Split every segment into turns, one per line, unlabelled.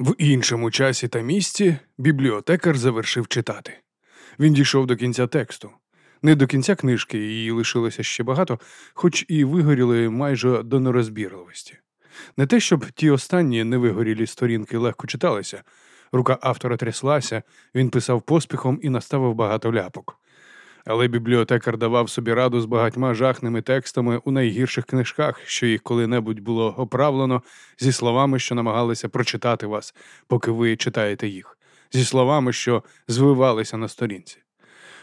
В іншому часі та місці бібліотекар завершив читати. Він дійшов до кінця тексту. Не до кінця книжки, її лишилося ще багато, хоч і вигоріли майже до нерозбірливості. Не те, щоб ті останні невигорілі сторінки легко читалися. Рука автора тряслася, він писав поспіхом і наставив багато ляпок. Але бібліотекар давав собі раду з багатьма жахними текстами у найгірших книжках, що їх коли-небудь було оправлено, зі словами, що намагалися прочитати вас, поки ви читаєте їх, зі словами, що звивалися на сторінці.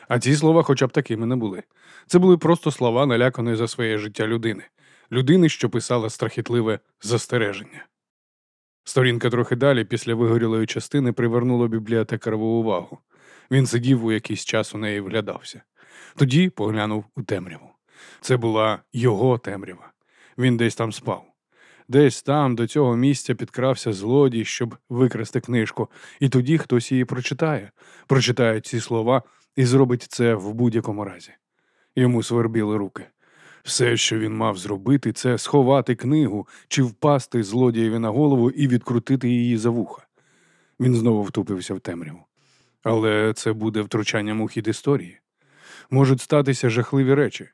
А ці слова, хоча б такими не були. Це були просто слова, наляканої за своє життя людини, людини, що писала страхітливе застереження. Сторінка трохи далі, після вигорілої частини, привернула бібліотекарову увагу. Він сидів у якийсь час у неї вглядався. Тоді поглянув у темряву. Це була його темрява. Він десь там спав. Десь там до цього місця підкрався злодій, щоб викрасти книжку, і тоді хтось її прочитає, прочитає ці слова і зробить це в будь-якому разі. Йому свербіли руки. Все, що він мав зробити, це сховати книгу чи впасти злодієві на голову і відкрутити її за вуха. Він знову втупився в темряву. Але це буде втручанням у хід історії. Можуть статися жахливі речі.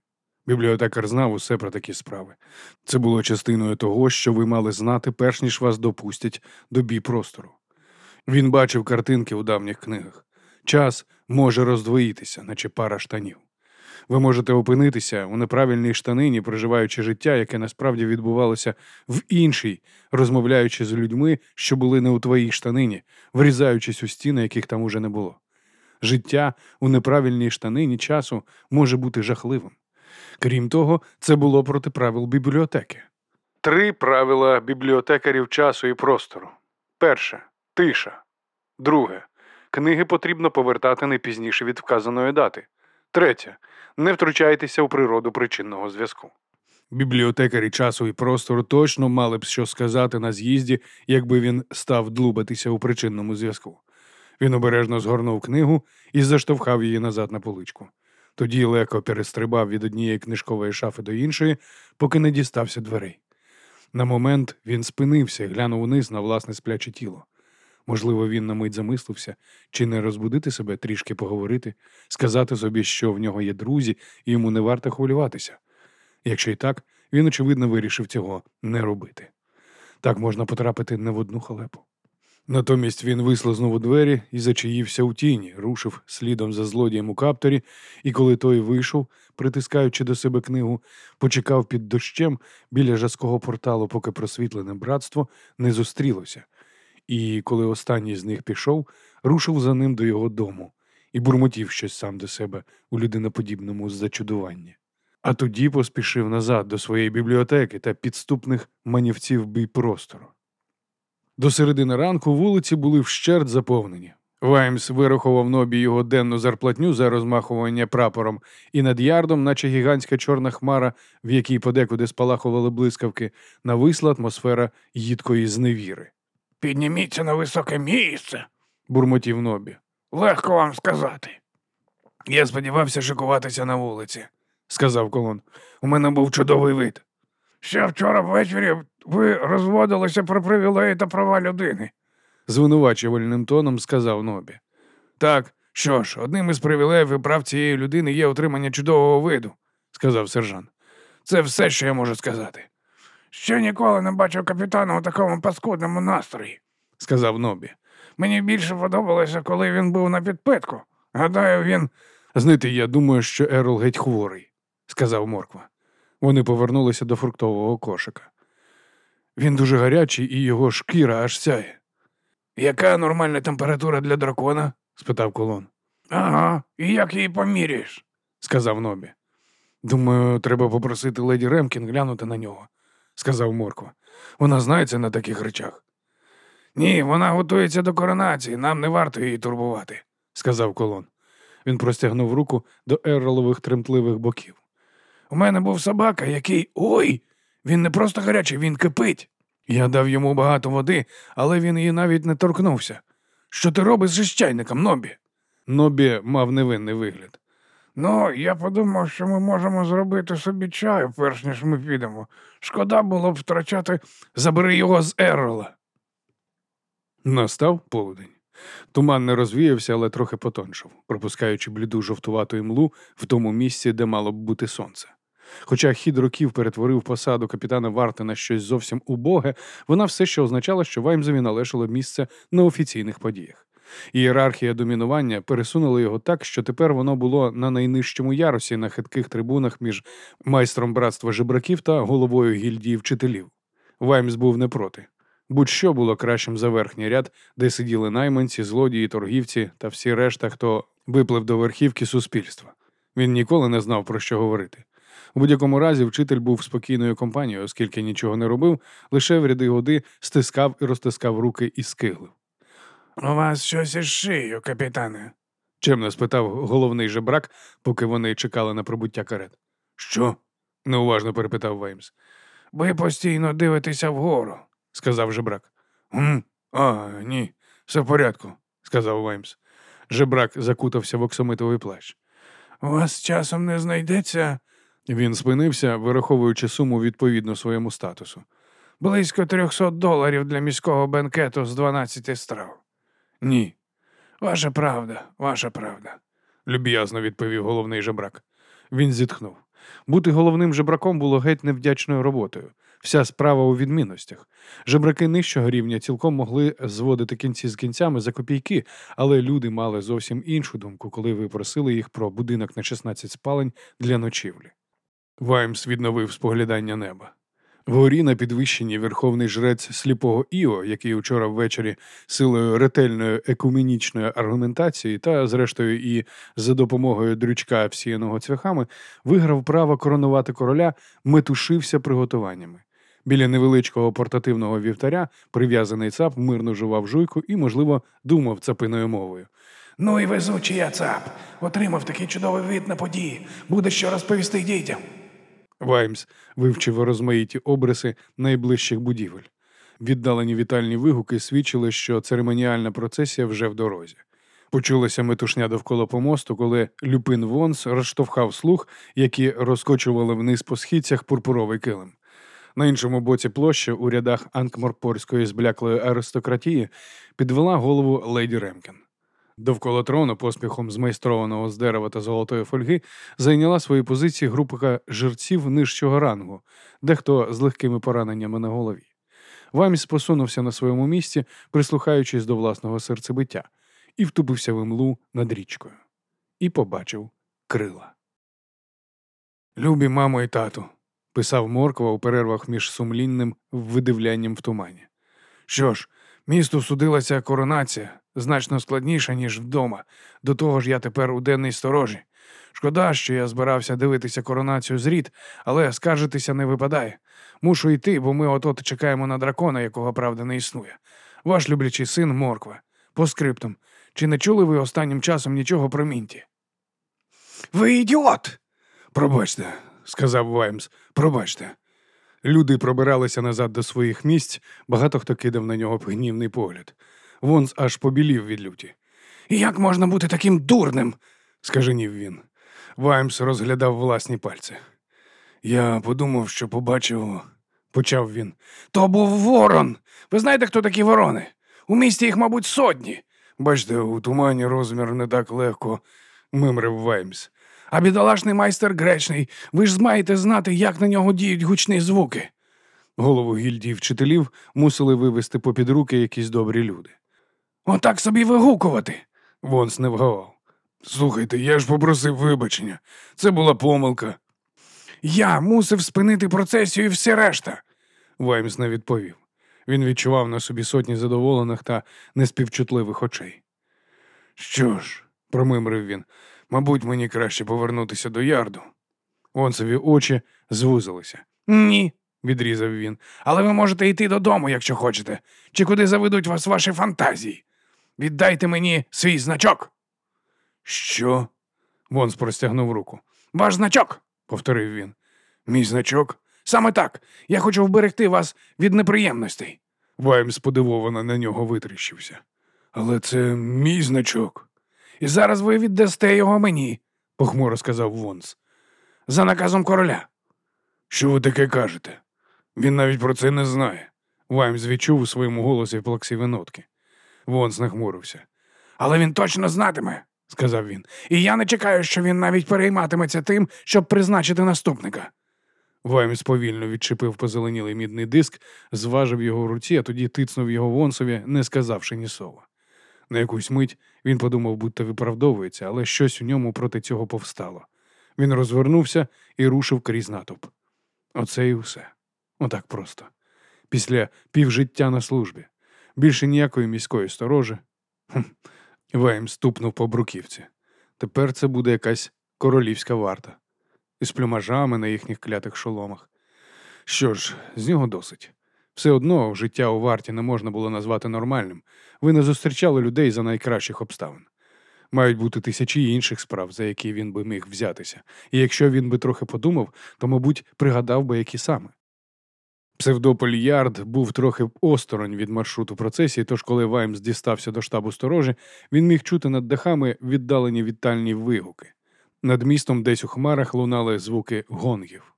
Бібліотекар знав усе про такі справи. Це було частиною того, що ви мали знати, перш ніж вас допустять до бій простору. Він бачив картинки у давніх книгах. Час може роздвоїтися, наче пара штанів. Ви можете опинитися у неправильній штанині, проживаючи життя, яке насправді відбувалося в іншій, розмовляючи з людьми, що були не у твоїй штанині, врізаючись у стіни, яких там уже не було. Життя у неправильній штанині часу може бути жахливим. Крім того, це було проти правил бібліотеки. Три правила бібліотекарів часу і простору. Перше тиша. Друге. Книги потрібно повертати не пізніше від вказаної дати. Третє. Не втручайтеся у природу причинного зв'язку. Бібліотекарі часу і простору точно мали б що сказати на з'їзді, якби він став длубатися у причинному зв'язку. Він обережно згорнув книгу і заштовхав її назад на поличку. Тоді легко перестрибав від однієї книжкової шафи до іншої, поки не дістався дверей. На момент він спинився глянув униз на власне спляче тіло. Можливо, він на мить замислився, чи не розбудити себе, трішки поговорити, сказати собі, що в нього є друзі, і йому не варто хвилюватися. Якщо і так, він, очевидно, вирішив цього не робити. Так можна потрапити не в одну халепу. Натомість він вислизнув у двері і зачаївся у тіні, рушив слідом за злодієм у каптері, і коли той вийшов, притискаючи до себе книгу, почекав під дощем біля жаского порталу, поки просвітлене братство не зустрілося. І коли останній з них пішов, рушив за ним до його дому і бурмотів щось сам до себе у людиноподібному зачудуванні. А тоді поспішив назад до своєї бібліотеки та підступних манівців бій простору. До середини ранку вулиці були вщерть заповнені. Ваймс вирахував нобі його денну зарплатню за розмахування прапором, і над ярдом, наче гігантська чорна хмара, в якій подекуди спалахували блискавки, нависла атмосфера їдкої зневіри.
Підніміться на високе місце,
бурмотів нобі.
легко вам сказати. Я сподівався шикуватися на вулиці.
сказав колон. У мене був чудовий вид.
Ще вчора ввечері ви розводилися про привілеї та права людини.
звинувачувальним тоном сказав Нобі.
Так, що ж, одним із привілеїв і прав цієї людини є отримання чудового виду,
сказав сержант.
Це все, що я можу сказати. Ще ніколи не бачив капітана у такому паскудному настрої,
сказав Нобі.
Мені більше подобалося, коли він був на підпитку. Гадаю, він.
Знаєте, я думаю, що Ерл геть хворий, сказав Морква. Вони повернулися до фруктового кошика. Він дуже гарячий і його шкіра аж сяє.
Яка нормальна температура для дракона?
спитав колон.
Ага, і як її поміряєш?
сказав Нобі. Думаю, треба попросити леді Ремкін глянути на нього, сказав Морква. Вона знається на таких речах.
Ні, вона готується до коронації, нам не варто її турбувати,
сказав колон. Він простягнув руку до Ерлових тремтливих боків.
У мене був собака, який. Ой! Він не просто гарячий, він кипить. Я дав йому багато води, але він її навіть не торкнувся. Що ти робиш з чайником, Нобі?
Нобі мав невинний вигляд.
Ну, я подумав, що ми можемо зробити собі чаю, перш ніж ми підемо. Шкода було б втрачати, забери його з Еррола.
Настав полудень. Туман не розвіявся, але трохи потоншав, пропускаючи бліду жовтувату імлу в тому місці, де мало б бути сонце. Хоча хід років перетворив посаду капітана Варти на щось зовсім убоге, вона все ще означала, що Ваймзові належало місце на офіційних подіях. Ієрархія домінування пересунула його так, що тепер воно було на найнижчому ярусі на хитких трибунах між майстром братства жебраків та головою гільдії вчителів. Ваймс був не проти. Будь-що було кращим за верхній ряд, де сиділи найманці, злодії, торгівці та всі решта, хто виплив до верхівки суспільства. Він ніколи не знав, про що говорити. У будь-якому разі вчитель був спокійною компанією, оскільки нічого не робив, лише в ряди годи стискав і розтискав руки і скиглив.
У вас щось із шиєю, капітане.
Чемно спитав головний жебрак, поки вони чекали на прибуття карет. Що? неуважно перепитав Веймс.
Ви постійно дивитеся вгору,
сказав жебрак.
«М? А, ні, все в порядку.
сказав Ваймс. Жебрак закутався в оксамитовий плащ.
У вас часом не знайдеться
Він спинився, вираховуючи суму відповідно своєму статусу.
близько трьохсот доларів для міського бенкету з 12 страв.
Ні,
Ваша правда, ваша правда.
люб'язно відповів головний жебрак. Він зітхнув. Бути головним жебраком було геть невдячною роботою. Вся справа у відмінностях. Жебраки нижчого рівня цілком могли зводити кінці з кінцями за копійки, але люди мали зовсім іншу думку, коли ви просили їх про будинок на 16 спалень для ночівлі. Ваймс відновив споглядання неба. Вгорі на підвищенні верховний жрець сліпого Іо, який учора ввечері силою ретельної екуменічної аргументації та, зрештою, і за допомогою дрючка, всіяного цвяхами, виграв право коронувати короля, метушився приготуваннями. Біля невеличкого портативного вівтаря прив'язаний цап мирно жував жуйку і, можливо, думав цапиною мовою.
Ну і везучий я цап. Отримав такий чудовий вид на події. Буде що розповісти дітям.
Ваймс вивчив розмаїті обриси найближчих будівель. Віддалені вітальні вигуки свідчили, що церемоніальна процесія вже в дорозі. Почулася метушня довкола помосту, коли Люпин Вонс розштовхав слух, які розкочували вниз по східцях пурпуровий килим. На іншому боці площі, у рядах анкморпорської збляклої аристократії, підвела голову леді Ремкен. Довкола трону, поспіхом змайстрованого з дерева та золотої фольги, зайняла свої позиції група жерців нижчого рангу, дехто з легкими пораненнями на голові. Ваймс посунувся на своєму місці, прислухаючись до власного серцебиття, і втупився в імлу над річкою. І побачив крила. Любі мамо і тату, писав Морква у перервах між сумлінним видивлянням в тумані.
Що ж, місту судилася коронація, значно складніша, ніж вдома. До того ж, я тепер у денній сторожі. Шкода, що я збирався дивитися коронацію з рід, але скаржитися не випадає. Мушу йти, бо ми от-от чекаємо на дракона, якого правда не існує. Ваш люблячий син Морква. По скриптам. Чи не чули ви останнім часом нічого про мінті?
Ви ідіот! Пробачте, сказав Ваймс, пробачте. Люди пробиралися назад до своїх місць, багато хто кидав на нього гнівний погляд. Вонс аж побілів від люті.
Як можна бути таким дурним?
скаженів він. Ваймс розглядав власні пальці. Я подумав, що побачив, почав він.
То був ворон. Ви знаєте, хто такі ворони? У місті їх, мабуть, сотні.
Бачите, у тумані розмір не так легко, мимрив Ваймс.
А бідолашний майстер гречний, ви ж маєте знати, як на нього діють гучні звуки.
Голову гільдії вчителів мусили вивести попід руки якісь добрі люди.
Отак собі вигукувати.
Вонс не вгавав. Слухайте, я ж попросив вибачення. Це була помилка.
Я мусив спинити процесію і все решта.
Ваймс не відповів. Він відчував на собі сотні задоволених та неспівчутливих очей. Що ж, промимрив він, мабуть, мені краще повернутися до ярду. Вонсові очі звузилися.
Ні,
відрізав він.
Але ви можете йти додому, якщо хочете, чи куди заведуть вас ваші фантазії. Віддайте мені свій значок.
Що? Вонс простягнув руку.
Ваш значок,
повторив він. Мій значок?
Саме так. Я хочу вберегти вас від неприємностей.
Ваймс подивовано на нього витріщився. Але це мій значок.
І зараз ви віддасте його мені,
похмуро сказав Вонс.
За наказом короля.
Що ви таке кажете? Він навіть про це не знає. Ваймс відчув у своєму голосі плаксиві нотки. Вонс нахмурився.
Але він точно знатиме, сказав він. І я не чекаю, що він навіть перейматиметься тим, щоб призначити наступника.
Ваймс повільно відчепив позеленілий мідний диск, зважив його в руці, а тоді тицнув його Вонсові, не сказавши ні слова. На якусь мить він подумав, будто виправдовується, але щось у ньому проти цього повстало. Він розвернувся і рушив крізь натовп. Оце і все. Отак просто. Після півжиття на службі. Більше ніякої міської сторожі. Хм. Вейм ступнув по бруківці. Тепер це буде якась королівська варта із плюмажами на їхніх клятих шоломах. Що ж, з нього досить. Все одно життя у варті не можна було назвати нормальним. Ви не зустрічали людей за найкращих обставин. Мають бути тисячі інших справ, за які він би міг взятися, і якщо він би трохи подумав, то, мабуть, пригадав би, які саме. Псевдополь Ярд був трохи осторонь від маршруту процесії, тож коли Ваймс дістався до штабу сторожі, він міг чути над дахами віддалені вітальні вигуки. Над містом десь у хмарах лунали звуки гонгів.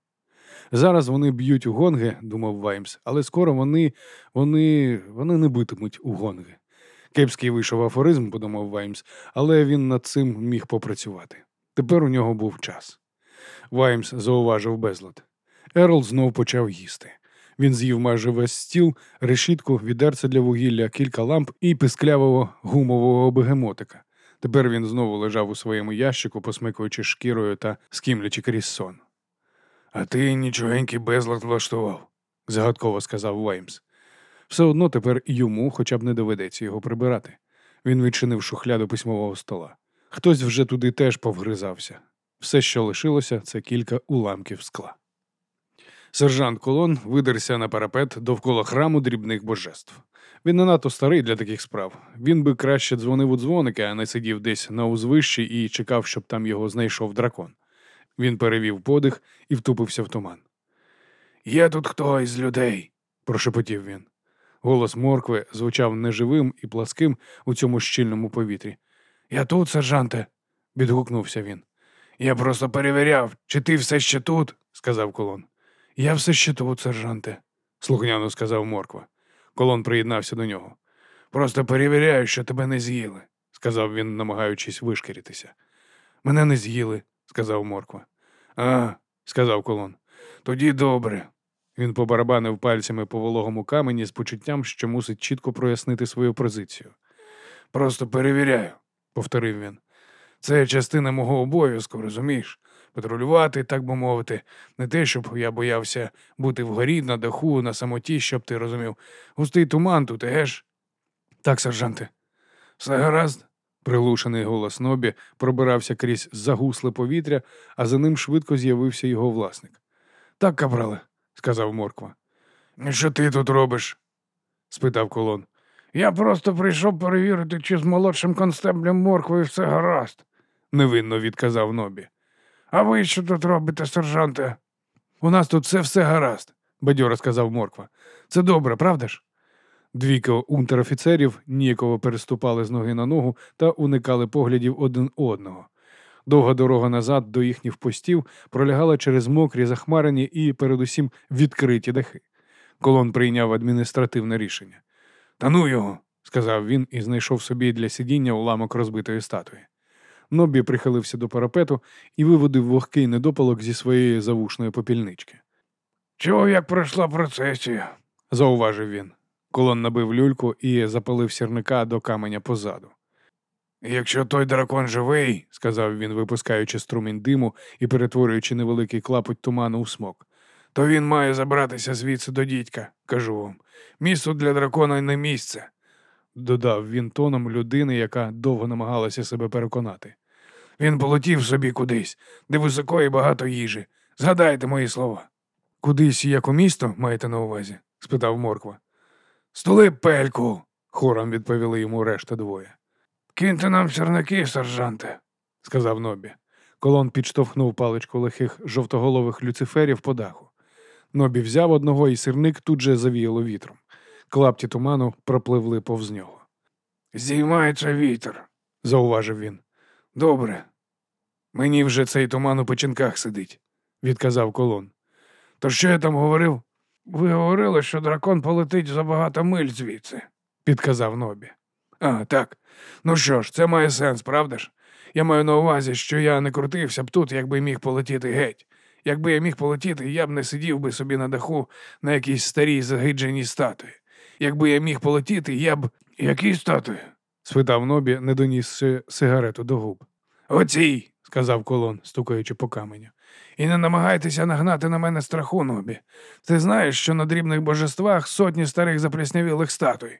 Зараз вони б'ють у гонги, думав Ваймс, але скоро вони вони, вони не битимуть у гонги. Кепський вийшов афоризм, подумав Ваймс, але він над цим міг попрацювати. Тепер у нього був час. Ваймс зауважив безлад. Ерл знов почав їсти. Він з'їв майже весь стіл, решітку, відерце для вугілля, кілька ламп і писклявого гумового бегемотика. Тепер він знову лежав у своєму ящику, посмикуючи шкірою та скімлячи крізь сон. А ти нічогенький безлад влаштував, загадково сказав Ваймс. Все одно тепер йому хоча б не доведеться його прибирати. Він відчинив шухляду письмового стола. Хтось вже туди теж повгризався. Все, що лишилося, це кілька уламків скла. Сержант Колон видерся на парапет довкола храму дрібних божеств. Він не надто старий для таких справ. Він би краще дзвонив у дзвоники, а не сидів десь на узвищі і чекав, щоб там його знайшов дракон. Він перевів подих і втупився в туман. Є тут хто із людей, прошепотів він. Голос моркви звучав неживим і пласким у цьому щільному повітрі. Я тут, сержанте, відгукнувся він. Я просто перевіряв, чи ти все ще тут, сказав колон. Я все ще тут, сержанте, слухняно сказав морква. Колон приєднався до нього. Просто перевіряю, що тебе не з'їли, сказав він, намагаючись вишкіритися. Мене не з'їли, сказав морква. А, сказав колон. Тоді добре. Він побарабанив пальцями по вологому камені з почуттям, що мусить чітко прояснити свою позицію. Просто перевіряю, повторив він. Це частина мого обов'язку, розумієш? Патрулювати, так би мовити, не те, щоб я боявся бути вгорі, на даху, на самоті, щоб ти розумів. Густий туман тут, егеш? Так, сержанте. Все гаразд. Прилушений голос Нобі пробирався крізь загусле повітря, а за ним швидко з'явився його власник. Так, кабрале, сказав Морква. Що ти тут робиш? спитав колон. Я просто прийшов перевірити, чи з молодшим констеблем морквою все гаразд, невинно відказав Нобі. А ви що тут робите, сержанте? У нас тут все все гаразд, бадьоро сказав Морква. Це добре, правда ж? Двійко унтер-офіцерів ніяково переступали з ноги на ногу та уникали поглядів один одного. Довга дорога назад до їхніх постів пролягала через мокрі, захмарені і, передусім, відкриті дахи. Колон прийняв адміністративне рішення. Та ну його, сказав він і знайшов собі для сидіння уламок розбитої статуї. Нобі прихилився до парапету і виводив вогкий недопалок зі своєї завушної попільнички. Чого як пройшла процесія? зауважив він. Колон набив люльку і запалив сірника до каменя позаду. Якщо той дракон живий, сказав він, випускаючи струмінь диму і перетворюючи невеликий клапоть туману у смок, то він має забратися звідси до дідька, кажу вам. Місто для дракона не місце, додав він тоном людини, яка довго намагалася себе переконати. Він полетів собі кудись, де високо і багато їжі. Згадайте мої слова. Кудись як у місто маєте на увазі? спитав Морква. Стули пельку, хором відповіли йому решта двоє. Киньте нам сірники, сержанте, сказав Нобі. Колон підштовхнув паличку лихих жовтоголових люциферів по даху. Нобі взяв одного, і сирник тут же завіяло вітром. Клапті туману пропливли повз нього. Зіймається вітер, зауважив він. Добре. Мені вже цей туман у печінках сидить, відказав колон. То що я там говорив? Ви говорили, що дракон полетить за багато миль звідси, підказав Нобі.
А, так. Ну що ж, це має сенс, правда ж? Я маю на увазі, що я не крутився б тут, якби міг полетіти геть. Якби я міг полетіти, я б не сидів би собі на даху на якійсь старій загидженій статуї. Якби я міг полетіти, я б. Якій статуї?
спитав Нобі, не донісши сигарету до губ.
Оцій,
сказав колон, стукаючи по каменю.
І не намагайтеся нагнати на мене страху, Нобі. Ти знаєш, що на дрібних божествах сотні старих запліснявілих статуй?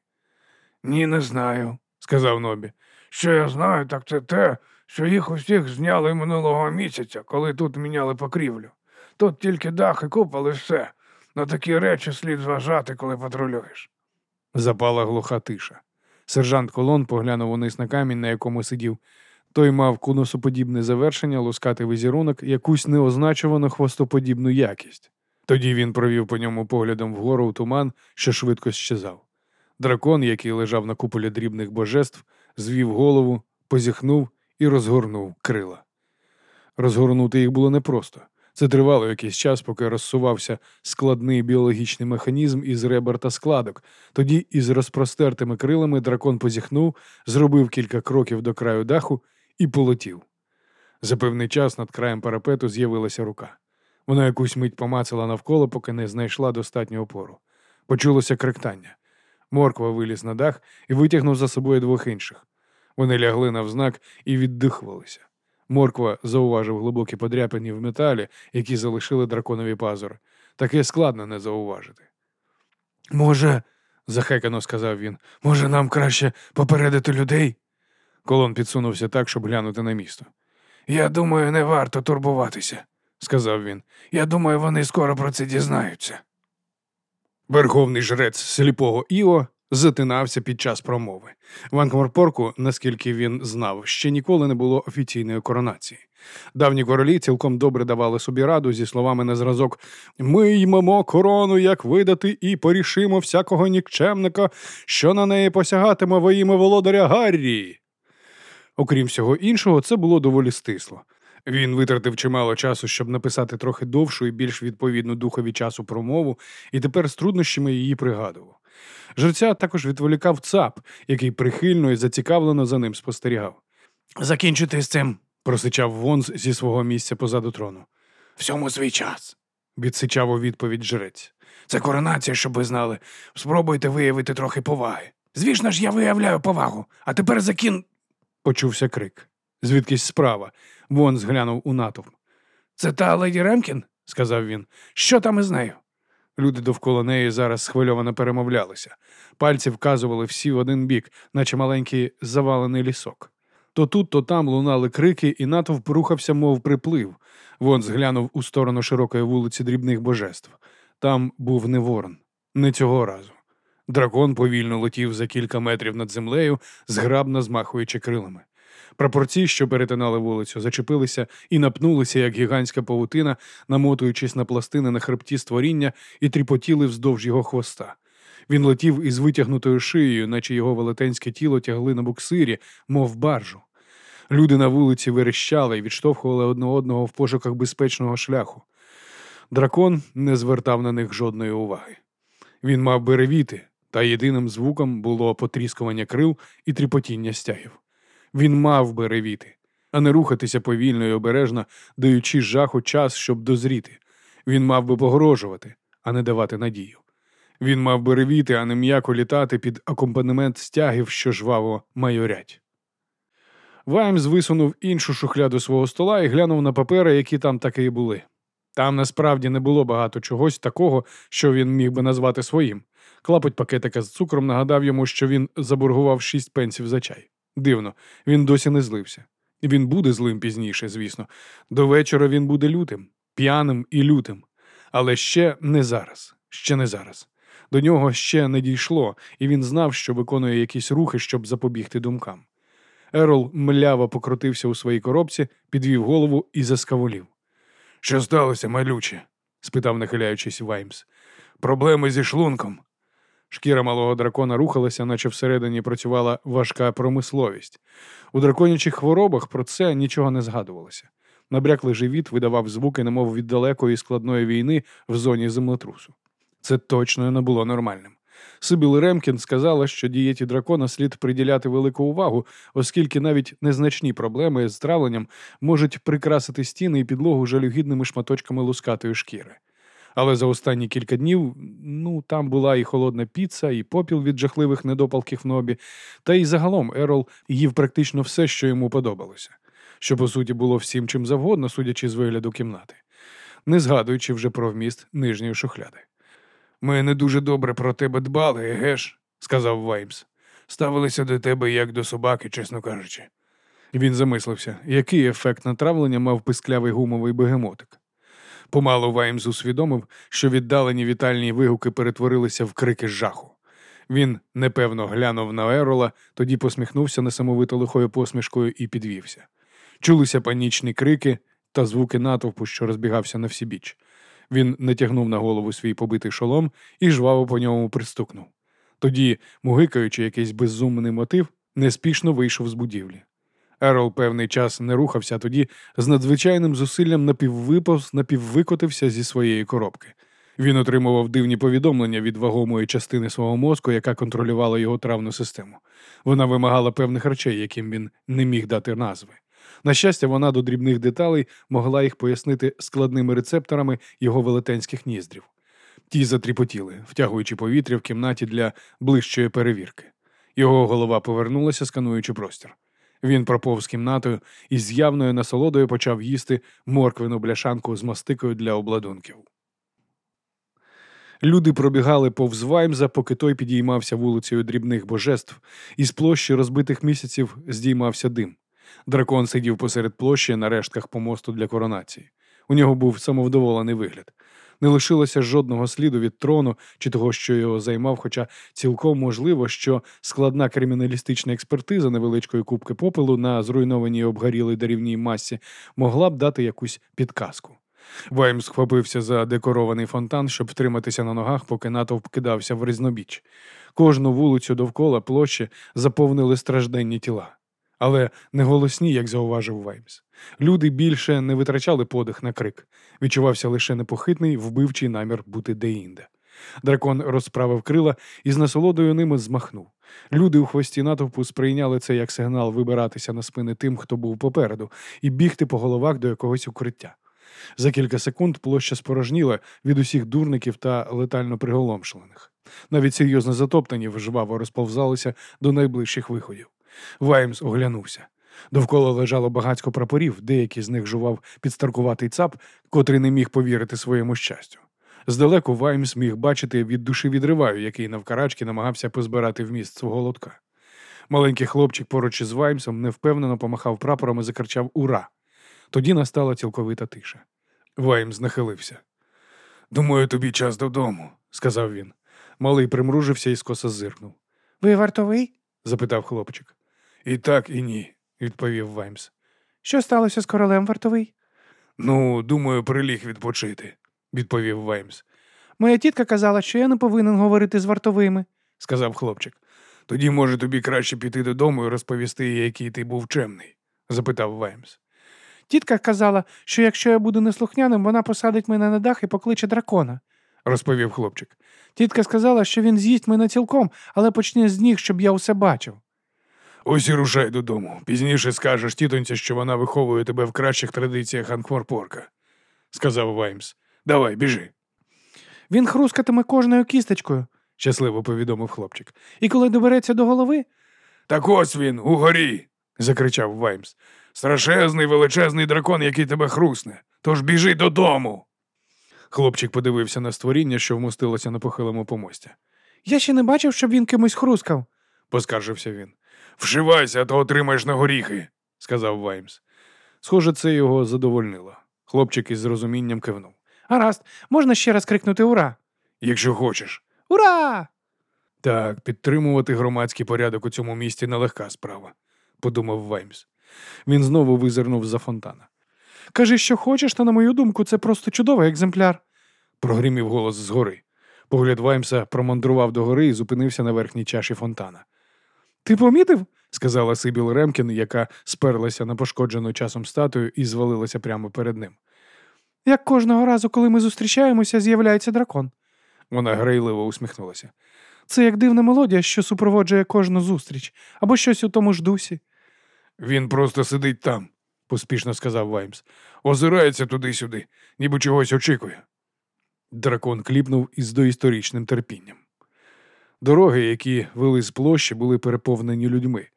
Ні, не знаю, сказав Нобі. Що я знаю, так це те, що їх усіх зняли минулого місяця, коли тут міняли покрівлю. Тут тільки дах і купол і все. На такі речі слід зважати, коли патрулюєш.
Запала глуха тиша. Сержант колон поглянув униз на камінь, на якому сидів. Той мав конусоподібне завершення, лускати візерунок, якусь неозначувану хвостоподібну якість. Тоді він провів по ньому поглядом вгору у туман, що швидко щезав. Дракон, який лежав на куполі дрібних божеств, звів голову, позіхнув і розгорнув крила. Розгорнути їх було непросто. Це тривало якийсь час, поки розсувався складний біологічний механізм із ребер та складок. Тоді із розпростертими крилами дракон позіхнув, зробив кілька кроків до краю даху і полетів. За певний час над краєм парапету з'явилася рука. Вона якусь мить помацала навколо, поки не знайшла достатню опору. Почулося кректання. Морква виліз на дах і витягнув за собою двох інших. Вони лягли навзнак і віддихувалися. Морква зауважив глибокі подряпини в металі, які залишили драконові пазури. Таке складно не зауважити.
Може, захекано сказав він, може, нам краще попередити людей?
Колон підсунувся так, щоб глянути на місто.
Я думаю, не варто турбуватися, сказав він. Я думаю, вони скоро про це дізнаються.
Верховний жрець сліпого Іо затинався під час промови. В Анкморпорку, наскільки він знав, ще ніколи не було офіційної коронації. Давні королі цілком добре давали собі раду зі словами на зразок Ми ймемо корону, як видати, і порішимо всякого нікчемника, що на неї посягатиме во ім'я володаря Гаррі. Окрім всього іншого, це було доволі стисло. Він витратив чимало часу, щоб написати трохи довшу і більш відповідну духові часу промову, і тепер з труднощами її пригадував. Жерця також відволікав цап, який прихильно і зацікавлено за ним спостерігав.
Закінчити з цим,
просичав Вонз зі свого місця позаду трону.
Всьому свій час.
Відсичав у відповідь жрець.
Це коронація, щоб ви знали. Спробуйте виявити трохи поваги. Звісно ж, я виявляю повагу, а тепер закін.
Почувся крик. Звідкись справа. Вон зглянув у натовп.
Це та леді Ремкін? сказав він. Що там із нею?
Люди довкола неї зараз схвильовано перемовлялися. Пальці вказували всі в один бік, наче маленький завалений лісок. То тут, то там лунали крики, і натовп рухався, мов приплив. Вон зглянув у сторону широкої вулиці дрібних божеств. Там був не ворон, не цього разу. Дракон повільно летів за кілька метрів над землею, зграбно змахуючи крилами. Прапорці, що перетинали вулицю, зачепилися і напнулися, як гігантська павутина, намотуючись на пластини на хребті створіння і тріпотіли вздовж його хвоста. Він летів із витягнутою шиєю, наче його велетенське тіло тягли на буксирі, мов баржу. Люди на вулиці верещали і відштовхували одне одного в пошуках безпечного шляху. Дракон не звертав на них жодної уваги. Він мав би ревіти, та єдиним звуком було потріскування крил і тріпотіння стягів. Він мав би ревіти, а не рухатися повільно і обережно, даючи жаху час, щоб дозріти. Він мав би погрожувати, а не давати надію. Він мав би ревіти, а не м'яко літати під акомпанемент стягів, що жваво майорять. Ваймс висунув іншу шухляду свого стола і глянув на папери, які там таки і були. Там насправді не було багато чогось такого, що він міг би назвати своїм. Клапоть пакетика з цукром нагадав йому, що він заборгував шість пенсів за чай. Дивно, він досі не злився. Він буде злим пізніше, звісно. До вечора він буде лютим, п'яним і лютим. Але ще не зараз, ще не зараз. До нього ще не дійшло, і він знав, що виконує якісь рухи, щоб запобігти думкам. Ерол мляво покрутився у своїй коробці, підвів голову і заскаволів.
Що сталося, малюче? спитав, нахиляючись Ваймс. Проблеми зі шлунком.
Шкіра малого дракона рухалася, наче всередині працювала важка промисловість. У драконячих хворобах про це нічого не згадувалося. Набряклий живіт видавав звуки, немов від далекої складної війни в зоні землетрусу. Це точно не було нормальним. Сибіл Ремкін сказала, що дієті дракона слід приділяти велику увагу, оскільки навіть незначні проблеми з травленням можуть прикрасити стіни і підлогу жалюгідними шматочками лускатої шкіри. Але за останні кілька днів ну там була і холодна піца, і попіл від жахливих недопалків в нобі, та й загалом Ерол їв практично все, що йому подобалося, що по суті було всім чим завгодно, судячи з вигляду кімнати, не згадуючи вже про вміст нижньої шухляди. Ми не дуже добре про тебе дбали, егеш, сказав Ваймс. Ставилися до тебе як до собаки, чесно кажучи. Він замислився, який ефект натравлення мав писклявий гумовий бегемотик. Помалу Ваймс усвідомив, що віддалені вітальні вигуки перетворилися в крики жаху. Він непевно глянув на Ерола, тоді посміхнувся несамовито лихою посмішкою і підвівся. Чулися панічні крики та звуки натовпу, що розбігався на всі біч. Він натягнув на голову свій побитий шолом і жваво по ньому пристукнув. Тоді, мугикаючи якийсь безумний мотив, неспішно вийшов з будівлі. Ерол певний час не рухався, тоді з надзвичайним зусиллям напіввиповз, напіввикотився зі своєї коробки. Він отримував дивні повідомлення від вагомої частини свого мозку, яка контролювала його травну систему. Вона вимагала певних речей, яким він не міг дати назви. На щастя, вона до дрібних деталей могла їх пояснити складними рецепторами його велетенських ніздрів. Ті затріпотіли, втягуючи повітря в кімнаті для ближчої перевірки. Його голова повернулася, скануючи простір. Він проповз кімнатою і з явною насолодою почав їсти морквину бляшанку з мастикою для обладунків. Люди пробігали повз Ваймза, поки той підіймався вулицею дрібних божеств, і з площі розбитих місяців здіймався дим. Дракон сидів посеред площі на рештках помосту для коронації. У нього був самовдоволений вигляд. Не лишилося жодного сліду від трону чи того, що його займав, хоча цілком можливо, що складна криміналістична експертиза невеличкої кубки попелу на зруйнованій обгорілій деревній масі могла б дати якусь підказку. Вайм схопився за декорований фонтан, щоб втриматися на ногах, поки натовп кидався в різнобіч. Кожну вулицю довкола площі заповнили стражденні тіла але не голосні, як зауважив Ваймс. Люди більше не витрачали подих на крик. Відчувався лише непохитний, вбивчий намір бути деінде. Дракон розправив крила і з насолодою ними змахнув. Люди у хвості натовпу сприйняли це як сигнал вибиратися на спини тим, хто був попереду, і бігти по головах до якогось укриття. За кілька секунд площа спорожніла від усіх дурників та летально приголомшених. Навіть серйозно затоптані жваво розповзалися до найближчих виходів. Ваймс оглянувся. Довкола лежало багатько прапорів, деякі з них жував підстаркуватий цап, котрий не міг повірити своєму щастю. Здалеку Ваймс міг бачити від душі відриваю, який навкарачки намагався позбирати вміст свого лотка. Маленький хлопчик поруч із Ваймсом невпевнено помахав прапором і закричав Ура! Тоді настала цілковита тиша. Ваймс нахилився. Думаю, тобі час додому, сказав він. Малий примружився і скоса зиркнув.
Ви вартовий?
запитав хлопчик. І так, і ні, відповів Ваймс.
Що сталося з королем вартовий?
Ну, думаю, приліг відпочити, відповів Ваймс.
Моя тітка казала, що я не повинен говорити з вартовими,
сказав хлопчик. Тоді, може, тобі краще піти додому і розповісти, який ти був чемний? запитав Ваймс.
Тітка казала, що якщо я буду неслухняним, вона посадить мене на дах і покличе дракона, розповів хлопчик. Тітка сказала, що він з'їсть мене цілком, але почне з ніг, щоб я усе бачив.
Ось і рушай додому. Пізніше скажеш тітоньці, що вона виховує тебе в кращих традиціях Анкморпорка, сказав Ваймс. Давай, біжи.
Він хрускатиме кожною кісточкою,
щасливо повідомив хлопчик.
І коли добереться до голови.
Так ось він, угорі. закричав Ваймс. Страшезний величезний дракон, який тебе хрусне. Тож біжи додому. Хлопчик подивився на створіння, що вмостилося на похилому помості.
Я ще не бачив, щоб він кимось хрускав,
поскаржився він. Вшивайся, а то отримаєш на горіхи, сказав Ваймс. Схоже, це його задовольнило. Хлопчик із розумінням кивнув.
Гаразд, можна ще раз крикнути Ура!
Якщо хочеш.
Ура!
Так, підтримувати громадський порядок у цьому місті нелегка справа, подумав Ваймс. Він знову визирнув за фонтана.
Кажи, що хочеш, та, на мою думку, це просто чудовий екземпляр,
прогримів голос згори. Погляд Ваймса промандрував до гори і зупинився на верхній чаші фонтана.
Ти помітив?
сказала Сибіл Ремкін, яка сперлася на пошкоджену часом статую і звалилася прямо перед ним.
Як кожного разу, коли ми зустрічаємося, з'являється дракон.
Вона грайливо усміхнулася.
Це як дивна мелодія, що супроводжує кожну зустріч, або щось у тому ж дусі.
Він просто сидить там, поспішно сказав Ваймс. Озирається туди-сюди, ніби чогось очікує. Дракон кліпнув із доісторичним терпінням. Дороги, які вели з площі, були переповнені людьми.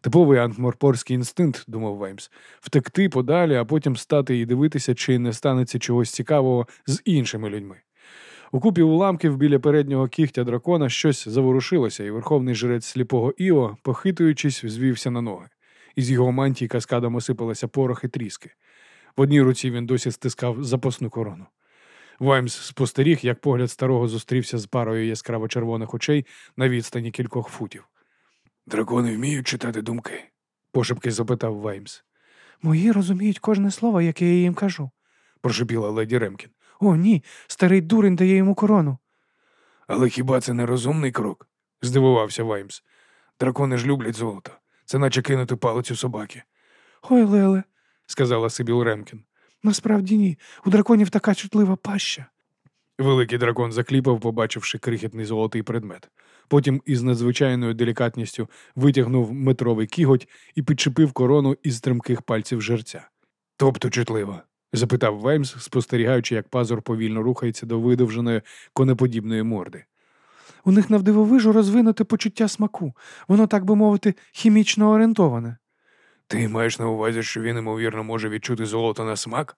Типовий антморпорський інстинкт, думав Ваймс, втекти подалі, а потім стати і дивитися, чи не станеться чогось цікавого з іншими людьми. У купі уламків біля переднього кігтя дракона щось заворушилося, і верховний жрець сліпого Іо, похитуючись, звівся на ноги. Із його мантії каскадом осипалися порох і тріски. В одній руці він досі стискав запасну корону. Ваймс спостеріг, як погляд старого зустрівся з парою яскраво червоних очей на відстані кількох футів. Дракони вміють читати думки? пошепки запитав Ваймс.
Мої розуміють кожне слово, яке я їм кажу.
прошепіла леді Ремкін.
О, ні, старий дурень дає йому корону.
Але хіба це не розумний крок? здивувався Ваймс. Дракони ж люблять золото. Це наче кинути палицю собаки,
Ой, Леле,
сказала Сибіл Ремкін.
Насправді ні. У драконів така чутлива паща.
Великий дракон закліпав, побачивши крихітний золотий предмет. Потім із надзвичайною делікатністю витягнув метровий кіготь і підчепив корону із стримких пальців жерця. Тобто чутливо? запитав Ваймс, спостерігаючи, як пазур повільно рухається до видовженої конеподібної морди.
У них навдивовижу розвинуте почуття смаку. Воно, так би мовити, хімічно орієнтоване.
Ти маєш на увазі, що він, ймовірно, може відчути золото на смак?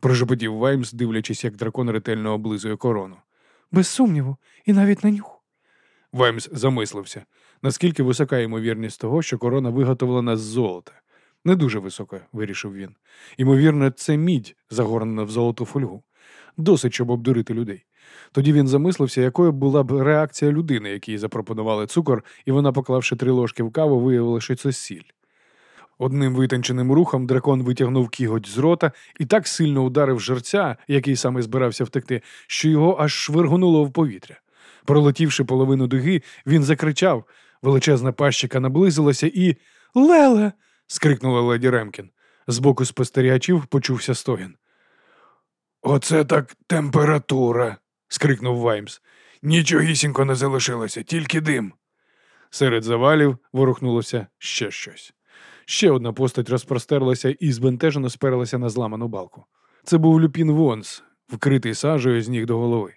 прошепотів Ваймс, дивлячись, як дракон ретельно облизує корону.
Без сумніву, і навіть на нюх.
Ваймс замислився, наскільки висока ймовірність того, що корона виготовлена з золота. Не дуже висока, вирішив він. Ймовірно, це мідь, загорнена в золоту фольгу. Досить, щоб обдурити людей. Тоді він замислився, якою була б реакція людини, якій запропонували цукор, і вона, поклавши три ложки в каву, виявила, що це сіль. Одним витонченим рухом дракон витягнув кіготь з рота і так сильно ударив жерця, який саме збирався втекти, що його аж швиргонуло в повітря. Пролетівши половину дуги, він закричав. Величезна пащика наблизилася і. Леле. скрикнула леді Ремкін. З боку спостерігачів почувся стогін. Оце так температура. скрикнув Ваймс. Нічогісінько не залишилося, тільки дим. Серед завалів ворухнулося ще щось. Ще одна постать розпростерлася і збентежено сперлася на зламану балку. Це був Люпін Вонс, вкритий сажею з ніг до голови.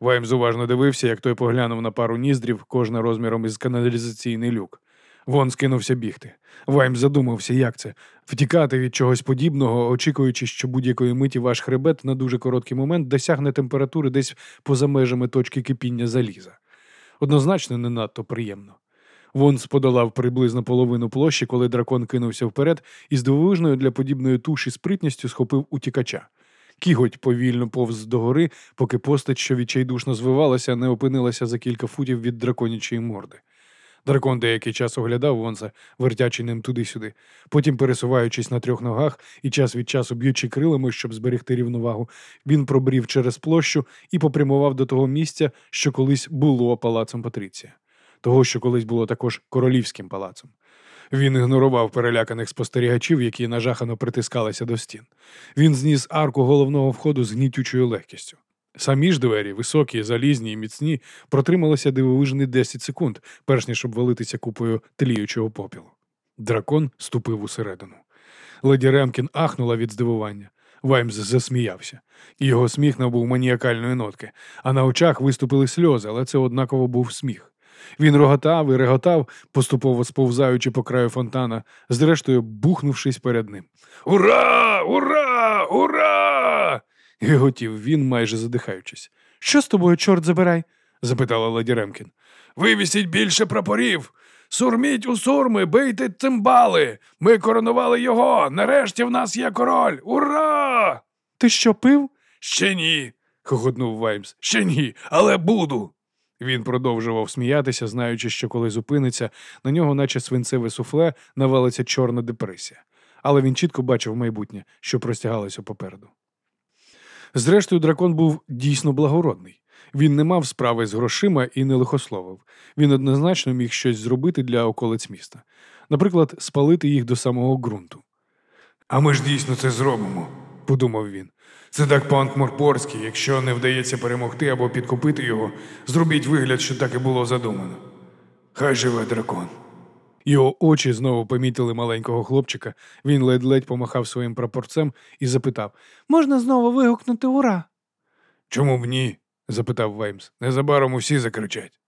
Ваймс уважно дивився, як той поглянув на пару ніздрів, кожна розміром із каналізаційний люк. Вон скинувся бігти. Ваймс задумався, як це втікати від чогось подібного, очікуючи, що будь-якої миті ваш хребет на дуже короткий момент досягне температури десь поза межами точки кипіння заліза. Однозначно, не надто приємно. Вонс подолав приблизно половину площі, коли дракон кинувся вперед і з дивовижною для подібної туші спритністю схопив утікача. Кіготь повільно повз догори, поки постать, що відчайдушно звивалася, не опинилася за кілька футів від драконячої морди. Дракон деякий час оглядав Вонса, вертячи ним туди-сюди, потім, пересуваючись на трьох ногах і час від часу б'ючи крилами, щоб зберегти рівновагу, він пробрів через площу і попрямував до того місця, що колись було палацом Патриція, того, що колись було також королівським палацом. Він ігнорував переляканих спостерігачів, які нажахано притискалися до стін. Він зніс арку головного входу з гнітючою легкістю. Самі ж двері, високі, залізні і міцні, протрималися дивовижні 10 секунд, перш ніж обвалитися купою тліючого попілу. Дракон ступив усередину. Леді Ремкін ахнула від здивування. Ваймс засміявся. Його сміх набув маніакальної нотки, а на очах виступили сльози, але це однаково був сміх. Він роготав і реготав, поступово сповзаючи по краю фонтана, зрештою бухнувшись перед ним. Ура! Ура! Ура! гиготів він, майже задихаючись.
Що з тобою, чорт забирай?
запитала леді Ремкін. Вивісіть більше прапорів. Сурміть у сурми, бийте цимбали. Ми коронували його. Нарешті в нас є король. Ура!
Ти що пив?
Ще ні. хохотнув Ваймс. Ще ні, але буду. Він продовжував сміятися, знаючи, що коли зупиниться, на нього, наче свинцеве суфле, навалиться чорна депресія. Але він чітко бачив майбутнє, що простягалося попереду. Зрештою, дракон був дійсно благородний. Він не мав справи з грошима і не лихословив. Він однозначно міг щось зробити для околиць міста, наприклад, спалити їх до самого ґрунту. А ми ж дійсно це зробимо,
подумав він. Це так панк Морпорський. Якщо не вдається перемогти або підкупити його, зробіть вигляд, що так і було задумано. Хай живе дракон. Його очі знову помітили маленького хлопчика. Він ледь-ледь помахав своїм прапорцем і запитав Можна знову вигукнути ура? Чому б ні? запитав Веймс. Незабаром усі закричать.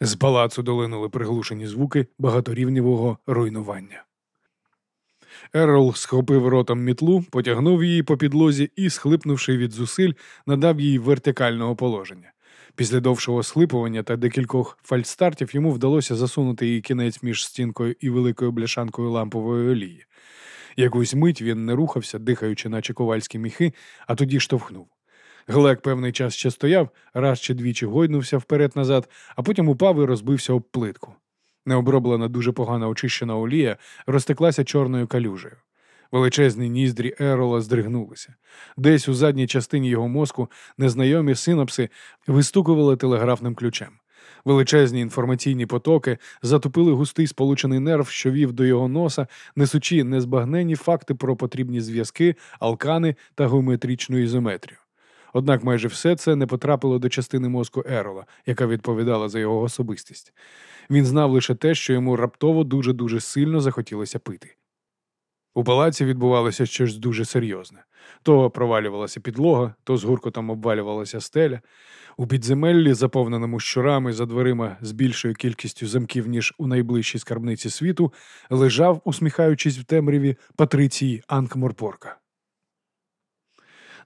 З палацу долинули приглушені звуки багаторівневого руйнування. Ерол схопив ротом мітлу, потягнув її по підлозі і, схлипнувши від зусиль, надав їй вертикального положення. Після довшого схлипування та декількох фальстартів йому вдалося засунути її кінець між стінкою і великою бляшанкою лампової олії. Якусь мить він не рухався, дихаючи, наче ковальські міхи, а тоді штовхнув. Глек певний час ще стояв, раз чи двічі гойнувся вперед-назад, а потім упав і розбився об плитку. Необроблена дуже погано очищена олія розтеклася чорною калюжею. Величезні ніздрі Ерола здригнулися. Десь у задній частині його мозку незнайомі синапси вистукували телеграфним ключем. Величезні інформаційні потоки затопили густий сполучений нерв, що вів до його носа, несучи незбагненні факти про потрібні зв'язки, алкани та геометричну ізометрію. Однак майже все це не потрапило до частини мозку Ерола, яка відповідала за його особистість. Він знав лише те, що йому раптово дуже-дуже сильно захотілося пити. У палаці відбувалося щось дуже серйозне. То провалювалася підлога, то з гуркотом обвалювалася стеля. У підземеллі, заповненому щурами за дверима з більшою кількістю замків, ніж у найближчій скарбниці світу, лежав, усміхаючись в темряві, Патриції Анкморпорка.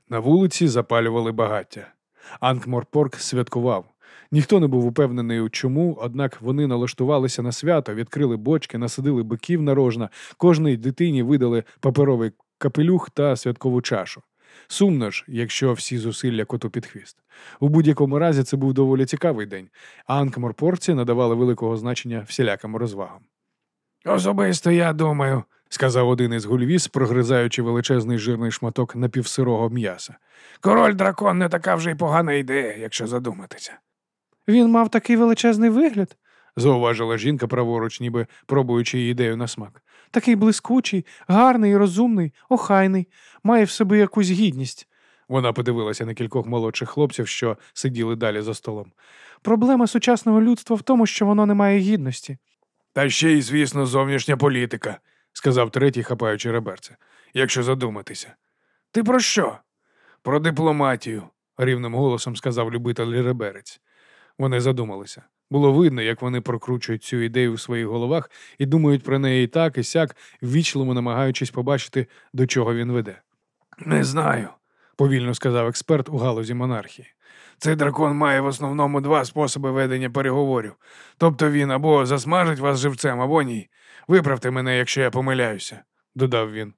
На вулиці запалювали багаття. Анкморпорк святкував. Ніхто не був упевнений чому, однак вони налаштувалися на свято, відкрили бочки, насадили биків на рожна, кожній дитині видали паперовий капелюх та святкову чашу. Сумно ж, якщо всі зусилля коту під хвіст. У будь-якому разі це був доволі цікавий день, а анкморпорці надавали великого значення всіляким розвагам. Особисто я думаю, сказав один із гульвіс, прогризаючи величезний жирний шматок напівсирого м'яса. Король дракон не така вже й погана ідея, якщо задуматися. Він мав такий величезний вигляд, зауважила жінка праворуч, ніби пробуючи її ідею на смак. Такий блискучий, гарний, розумний, охайний, має в собі якусь гідність. Вона подивилася на кількох молодших хлопців, що сиділи далі за столом. Проблема сучасного людства в тому, що воно не має гідності. Та ще й, звісно, зовнішня політика, сказав третій, хапаючи реберце, якщо задуматися. Ти про що? Про дипломатію, рівним голосом сказав любитель реберець. Вони задумалися. Було видно, як вони прокручують цю ідею у своїх головах і думають про неї так і сяк, ввічливо намагаючись побачити, до чого він веде. Не знаю, повільно сказав експерт у галузі монархії. Цей дракон має в основному два способи ведення переговорів. Тобто він або засмажить вас живцем, або ні. Виправте мене, якщо я помиляюся, додав він.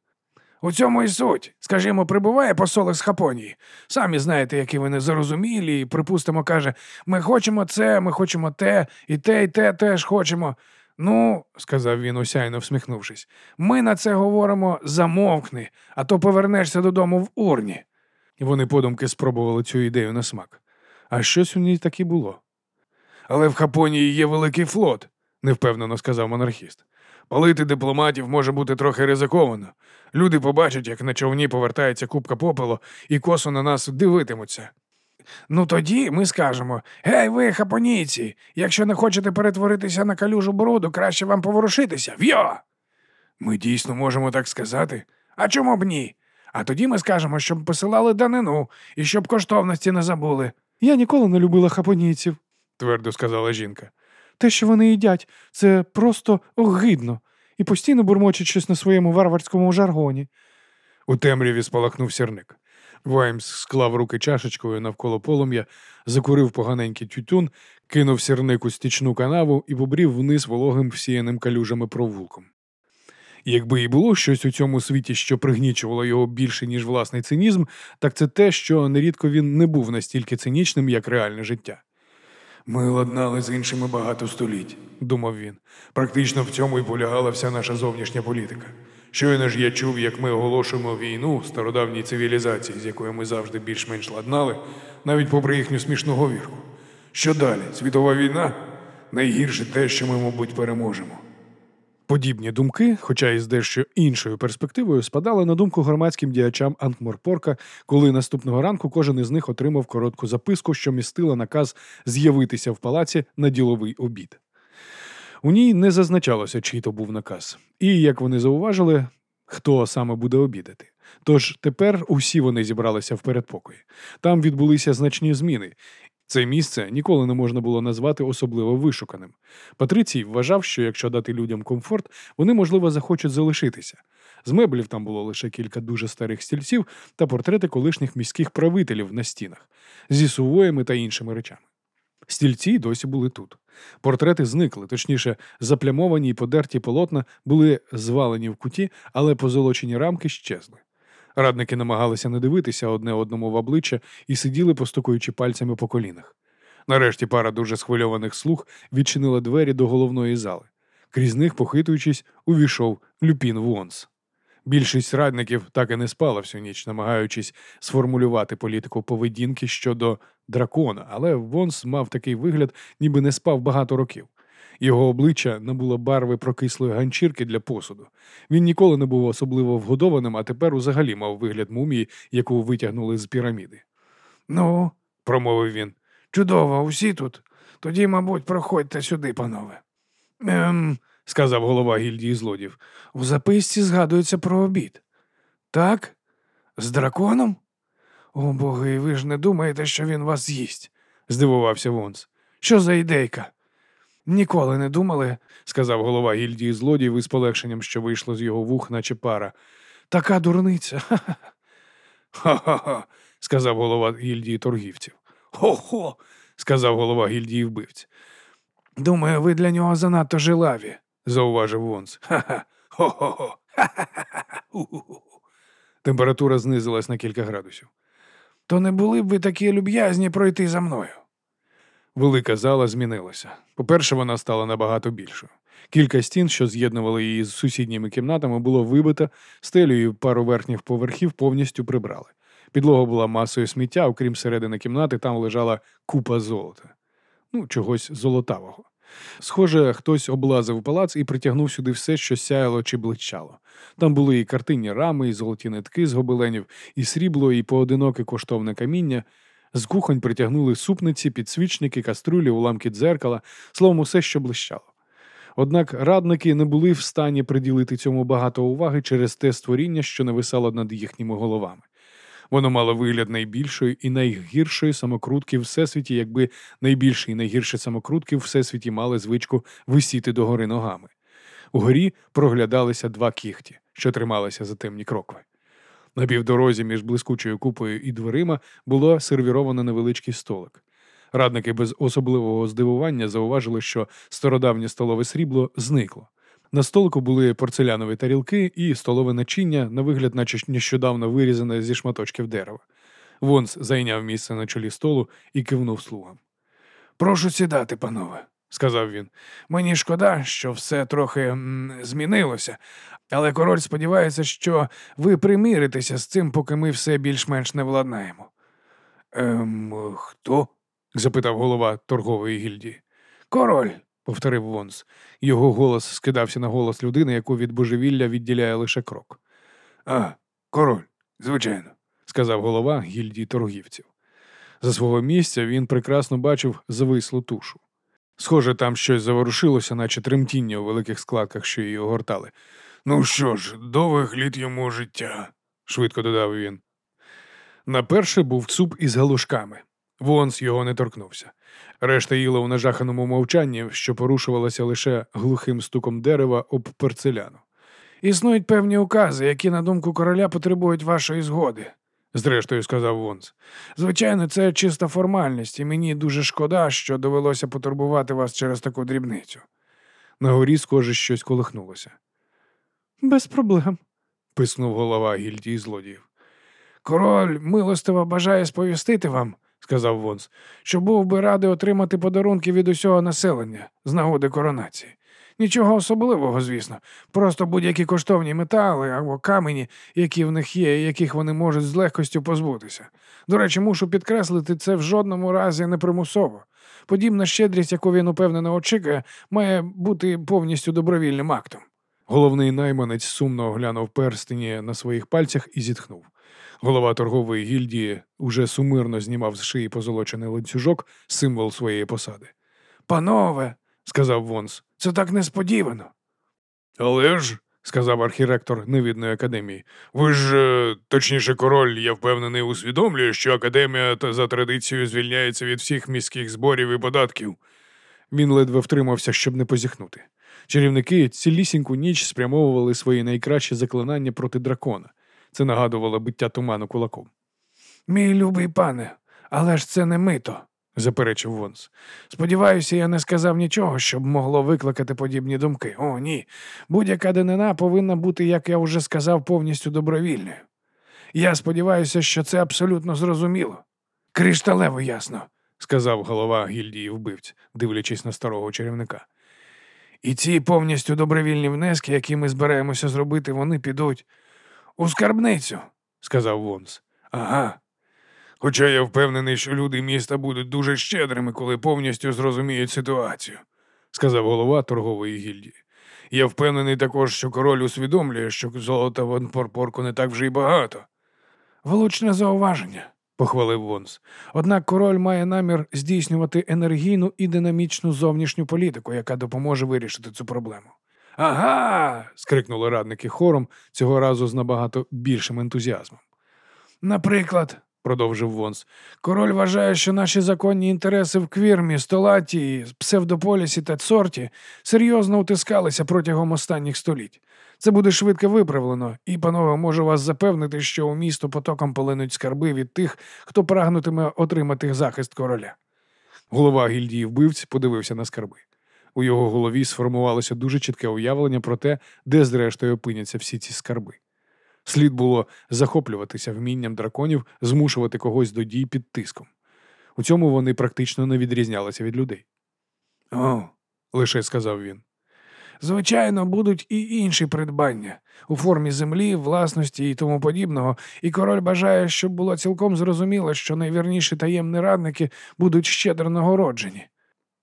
У цьому і суть. Скажімо, прибуває посол із Хапонії. Самі знаєте, які вони зарозумілі, і, припустимо, каже, ми хочемо це, ми хочемо те, і те, і те теж хочемо. Ну, сказав він, осяйно всміхнувшись, ми на це говоримо замовкни, а то повернешся додому в урні. Вони подумки спробували цю ідею на смак. А щось у ній таки було. Але в Хапонії є великий флот, невпевнено сказав монархіст. Палити дипломатів може бути трохи ризиковано. Люди побачать, як на човні повертається купка попелу, і косо на нас дивитимуться. Ну тоді ми скажемо Гей, ви, хапонійці, якщо не хочете перетворитися на калюжу бруду, краще вам поворушитися. В'йо! Ми дійсно можемо так сказати. А чому б ні? А тоді ми скажемо, щоб посилали данину і щоб коштовності не забули. Я ніколи не любила хапонійців, твердо сказала жінка. Те, що вони їдять, це просто огидно і постійно бурмочуть щось на своєму варварському жаргоні. У темряві спалахнув сірник. Ваймс склав руки чашечкою навколо полум'я, закурив поганенький тютюн, кинув сірник у стічну канаву і побрів вниз вологим всіяним калюжами провулком. Якби і було щось у цьому світі, що пригнічувало його більше, ніж власний цинізм, так це те, що нерідко він не був настільки цинічним, як реальне життя. Ми ладнали з іншими багато століть, думав він. Практично в цьому і полягала вся наша зовнішня політика. Щойно ж я чув, як ми оголошуємо війну стародавній цивілізації, з якою ми завжди більш-менш ладнали, навіть попри їхню смішну говірку. Що далі? Світова війна? Найгірше те, що ми, мабуть, переможемо.
Подібні думки, хоча і з дещо іншою перспективою, спадали на думку громадським діячам Анкморпорка, коли наступного ранку кожен із них отримав коротку записку, що містила наказ з'явитися в палаці на діловий обід. У ній не зазначалося, чий то був наказ, і, як вони зауважили, хто саме буде обідати. Тож тепер усі вони зібралися в передпокої. Там відбулися значні зміни. Це місце ніколи не можна було назвати особливо вишуканим. Патрицій вважав, що якщо дати людям комфорт, вони, можливо, захочуть залишитися. З меблів там було лише кілька дуже старих стільців та портрети колишніх міських правителів на стінах зі сувоями та іншими речами. Стільці досі були тут. Портрети зникли, точніше, заплямовані й подерті полотна були звалені в куті, але позолочені рамки щезли. Радники намагалися не дивитися одне одному в обличчя і сиділи, постукуючи пальцями по колінах. Нарешті пара дуже схвильованих слуг відчинила двері до головної зали. Крізь них, похитуючись, увійшов Люпін Вонс. Більшість радників так і не спала всю ніч, намагаючись сформулювати політику поведінки щодо дракона, але Вонс мав такий вигляд, ніби не спав багато років. Його обличчя набуло барви прокислої ганчірки для посуду. Він ніколи не був особливо вгодованим, а тепер взагалі мав вигляд мумії, яку витягнули з піраміди.
Ну,
Промовив він.
чудово, усі тут. Тоді, мабуть, проходьте сюди, панове. Ем,
сказав голова гільдії злодів.
у записці згадується про обід. Так? З драконом? О боги, ви ж не думаєте, що він вас з'їсть?
здивувався Вонс.
Що за ідейка? Ніколи не думали,
сказав голова гільдії злодіїв із полегшенням, що вийшло з його вух, наче пара.
така дурниця. Ха-ха.
Сказав голова гільдії торгівців.
Хо-хо,
сказав голова гільдії вбивць.
Думаю, ви для нього занадто жилаві.
зауважив Вонс.
Хо-хо-хо.
Температура знизилась на кілька градусів.
То не були б ви такі люб'язні пройти за мною.
Велика зала змінилася. По-перше, вона стала набагато більшою. Кілька стін, що з'єднували її з сусідніми кімнатами, було вибито, стелю і пару верхніх поверхів повністю прибрали. Підлога була масою сміття, окрім середини кімнати, там лежала купа золота. Ну, чогось золотавого. Схоже, хтось облазив палац і притягнув сюди все, що сяяло чи блищало. Там були і картинні рами, і золоті нитки з гобеленів, і срібло, і поодиноке коштовне каміння. З кухонь притягнули супниці, підсвічники, каструлі, уламки дзеркала, словом, усе, що блищало. Однак радники не були в стані приділити цьому багато уваги через те створіння, що нависало над їхніми головами. Воно мало вигляд найбільшої і найгіршої самокрутки в всесвіті, якби найбільші і найгірші самокрутки в всесвіті мали звичку висіти догори ногами. Угорі проглядалися два кіхті, що трималися за темні крокви. На півдорозі між блискучою купою і дверима було сервіровано невеличкий столик. Радники без особливого здивування зауважили, що стародавнє столове срібло зникло. На столику були порцелянові тарілки і столове начиння, на вигляд, наче нещодавно вирізане зі шматочків дерева. Вонс зайняв місце на чолі столу і кивнув слугам.
Прошу сідати, панове,
Сказав він.
Мені шкода, що все трохи змінилося, але король сподівається, що ви приміритеся з цим, поки ми все більш-менш не владнаємо.
Ем, хто? запитав голова торгової гільдії.
Король,
повторив Вонс. Його голос скидався на голос людини, яку від божевілля відділяє лише крок.
а, король, звичайно.
сказав голова гільдії торгівців. За свого місця він прекрасно бачив завислу тушу. Схоже, там щось заворушилося, наче тремтіння у великих складках, що її огортали.
Ну що ж, довгих літ йому життя.
швидко додав він. На перше був суп із галушками. Вонс його не торкнувся. Решта їла у нажаханому мовчанні, що порушувалося лише глухим стуком дерева об перцеляну.
Існують певні укази, які, на думку короля, потребують вашої згоди.
Зрештою, сказав Вонс.
Звичайно, це чиста формальність, і мені дуже шкода, що довелося потурбувати вас через таку дрібницю.
На горі, схоже, щось колихнулося.
Без проблем.
писнув голова гільдії злодіїв.
Король милостиво бажає сповістити вам, сказав Вонс, що був би радий отримати подарунки від усього населення з нагоди коронації. Нічого особливого, звісно, просто будь-які коштовні метали або камені, які в них є, і яких вони можуть з легкістю позбутися. До речі, мушу підкреслити, це в жодному разі не примусово. Подібна щедрість, яку він упевнено очікує, має бути повністю добровільним актом.
Головний найманець сумно оглянув перстені на своїх пальцях і зітхнув. Голова торгової гільдії уже сумирно знімав з шиї позолочений ланцюжок, символ своєї посади.
Панове, сказав Вонс, це так несподівано.
Але ж, сказав архіректор невідної академії, ви ж, е, точніше, король, я впевнений, усвідомлює, що академія та за традицією звільняється від всіх міських зборів і податків. Він ледве втримався, щоб не позіхнути. Чарівники цілісіньку ніч спрямовували свої найкращі заклинання проти дракона. Це нагадувало биття туману кулаком.
Мій любий пане, але ж це не мито, заперечив Вонс. Сподіваюся, я не сказав нічого, щоб могло викликати подібні думки. О, ні. Будь-яка данина повинна бути, як я вже сказав, повністю добровільною. Я сподіваюся, що це абсолютно зрозуміло. Кришталево ясно,
сказав голова гільдії вбивць, дивлячись на старого чарівника.
І ці повністю добровільні внески, які ми збираємося зробити, вони підуть у скарбницю, сказав Вонс.
Ага. Хоча я впевнений, що люди міста будуть дуже щедрими, коли повністю зрозуміють ситуацію, сказав голова торгової гільдії. Я впевнений також, що король усвідомлює, що золота в Анпорпорку не так вже й багато.
Влучне зауваження, похвалив Вонс. Однак король має намір здійснювати енергійну і динамічну зовнішню політику, яка допоможе вирішити цю проблему.
Ага. скрикнули радники хором, цього разу з набагато більшим ентузіазмом.
Наприклад, продовжив Вонс, король вважає, що наші законні інтереси в квірмі, столаті, псевдополісі та цорті серйозно утискалися протягом останніх століть. Це буде швидко виправлено, і, панове, можу вас запевнити, що у місто потоком полинуть скарби від тих, хто прагнутиме отримати захист короля.
Голова гільдії вбивць подивився на скарби. У його голові сформувалося дуже чітке уявлення про те, де зрештою опиняться всі ці скарби. Слід було захоплюватися вмінням драконів, змушувати когось до дій під тиском. У цьому вони практично не відрізнялися від людей.
О,
лише сказав він.
Звичайно, будуть і інші придбання у формі землі, власності і тому подібного, і король бажає, щоб було цілком зрозуміло, що найвірніші таємні радники будуть щедро нагороджені.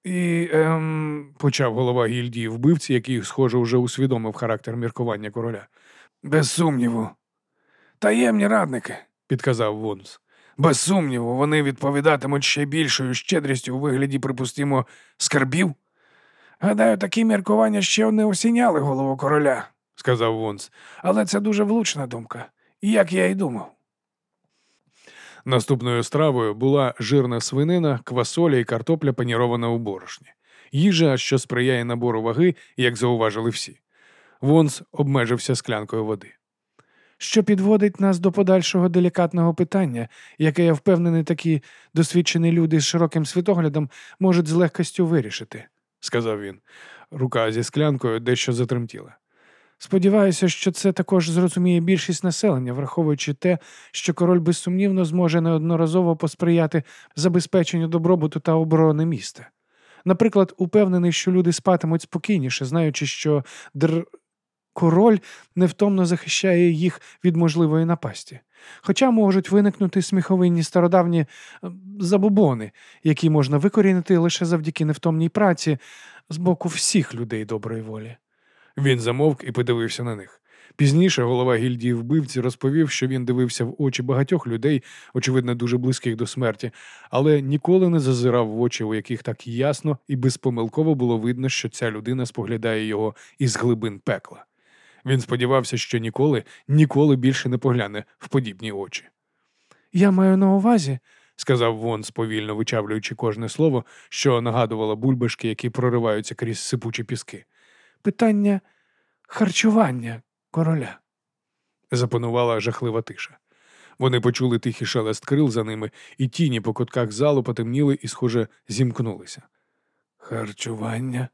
І ем, почав голова гільдії вбивці, який, схоже, вже усвідомив характер міркування короля.
Без сумніву. Таємні радники,
підказав Вонс.
Без сумніву, вони відповідатимуть ще більшою щедрістю у вигляді, припустимо, скарбів. Гадаю, такі міркування ще не осіняли голову короля,
сказав Вонс.
Але це дуже влучна думка, як я й думав.
Наступною стравою була жирна свинина, квасоля і картопля панірована у борошні. Їжа, що сприяє набору ваги, як зауважили всі. Вонс обмежився склянкою води.
Що підводить нас до подальшого делікатного питання, яке я впевнений, такі досвідчені люди з широким світоглядом можуть з легкостю вирішити, сказав він.
Рука зі склянкою дещо затремтіла.
Сподіваюся, що це також зрозуміє більшість населення, враховуючи те, що король безсумнівно зможе неодноразово посприяти забезпеченню добробуту та оборони міста. Наприклад, упевнений, що люди спатимуть спокійніше, знаючи, що др... король невтомно захищає їх від можливої напасті. Хоча можуть виникнути сміховинні стародавні забобони, які можна викорінити лише завдяки невтомній праці з боку всіх людей доброї волі.
Він замовк і подивився на них. Пізніше голова гільдії вбивці розповів, що він дивився в очі багатьох людей, очевидно, дуже близьких до смерті, але ніколи не зазирав в очі, у яких так ясно і безпомилково було видно, що ця людина споглядає його із глибин пекла. Він сподівався, що ніколи, ніколи більше не погляне в подібні очі.
Я маю на увазі,
сказав Вон, сповільно вичавлюючи кожне слово, що нагадувало бульбашки, які прориваються крізь сипучі піски.
Питання харчування короля.
Запанувала жахлива тиша. Вони почули тихий шелест крил за ними, і тіні по кутках залу потемніли і, схоже, зімкнулися.
Харчування?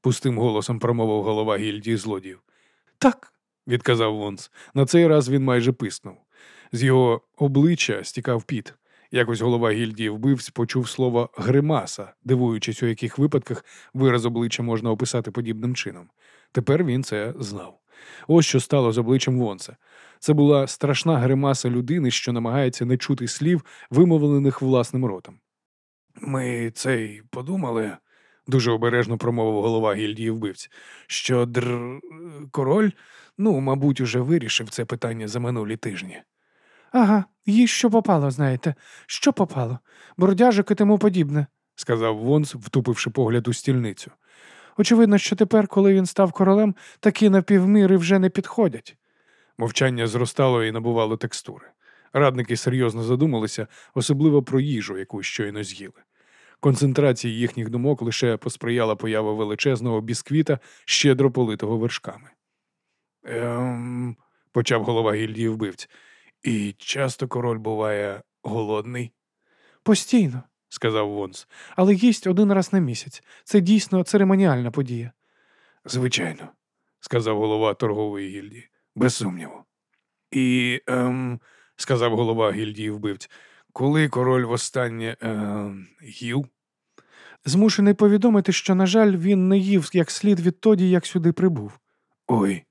пустим голосом промовив голова гільдії злодіїв.
Так,
відказав Вонс. На цей раз він майже писнув. З його обличчя стікав піт. Якось голова гільдії вбивць почув слово гримаса, дивуючись, у яких випадках вираз обличчя можна описати подібним чином. Тепер він це знав. Ось що стало з обличчям Вонса. Це була страшна гримаса людини, що намагається не чути слів, вимовлених власним ротом.
Ми цей подумали,
дуже обережно промовив голова гільдії вбивць, що др король, ну, мабуть, уже вирішив це питання за минулі тижні.
Ага, їй що попало, знаєте, що попало, бродяжик і тому подібне,
сказав Вонс, втупивши погляд у стільницю.
Очевидно, що тепер, коли він став королем, такі напівміри вже не підходять.
Мовчання зростало і набувало текстури. Радники серйозно задумалися, особливо про їжу, яку щойно з'їли. Концентрації їхніх думок лише посприяла поява величезного бісквіта, щедро политого вершками. Ем, почав голова гільдії вбивць. І часто король буває голодний.
Постійно, сказав Вонс, але їсть один раз на місяць. Це дійсно церемоніальна подія.
Звичайно, сказав голова торгової гільдії, без сумніву. І, ем, сказав голова гільдії вбивць, коли король востаннє ем, їв?
Змушений повідомити, що, на жаль, він не їв як слід відтоді, як сюди прибув.
Ой,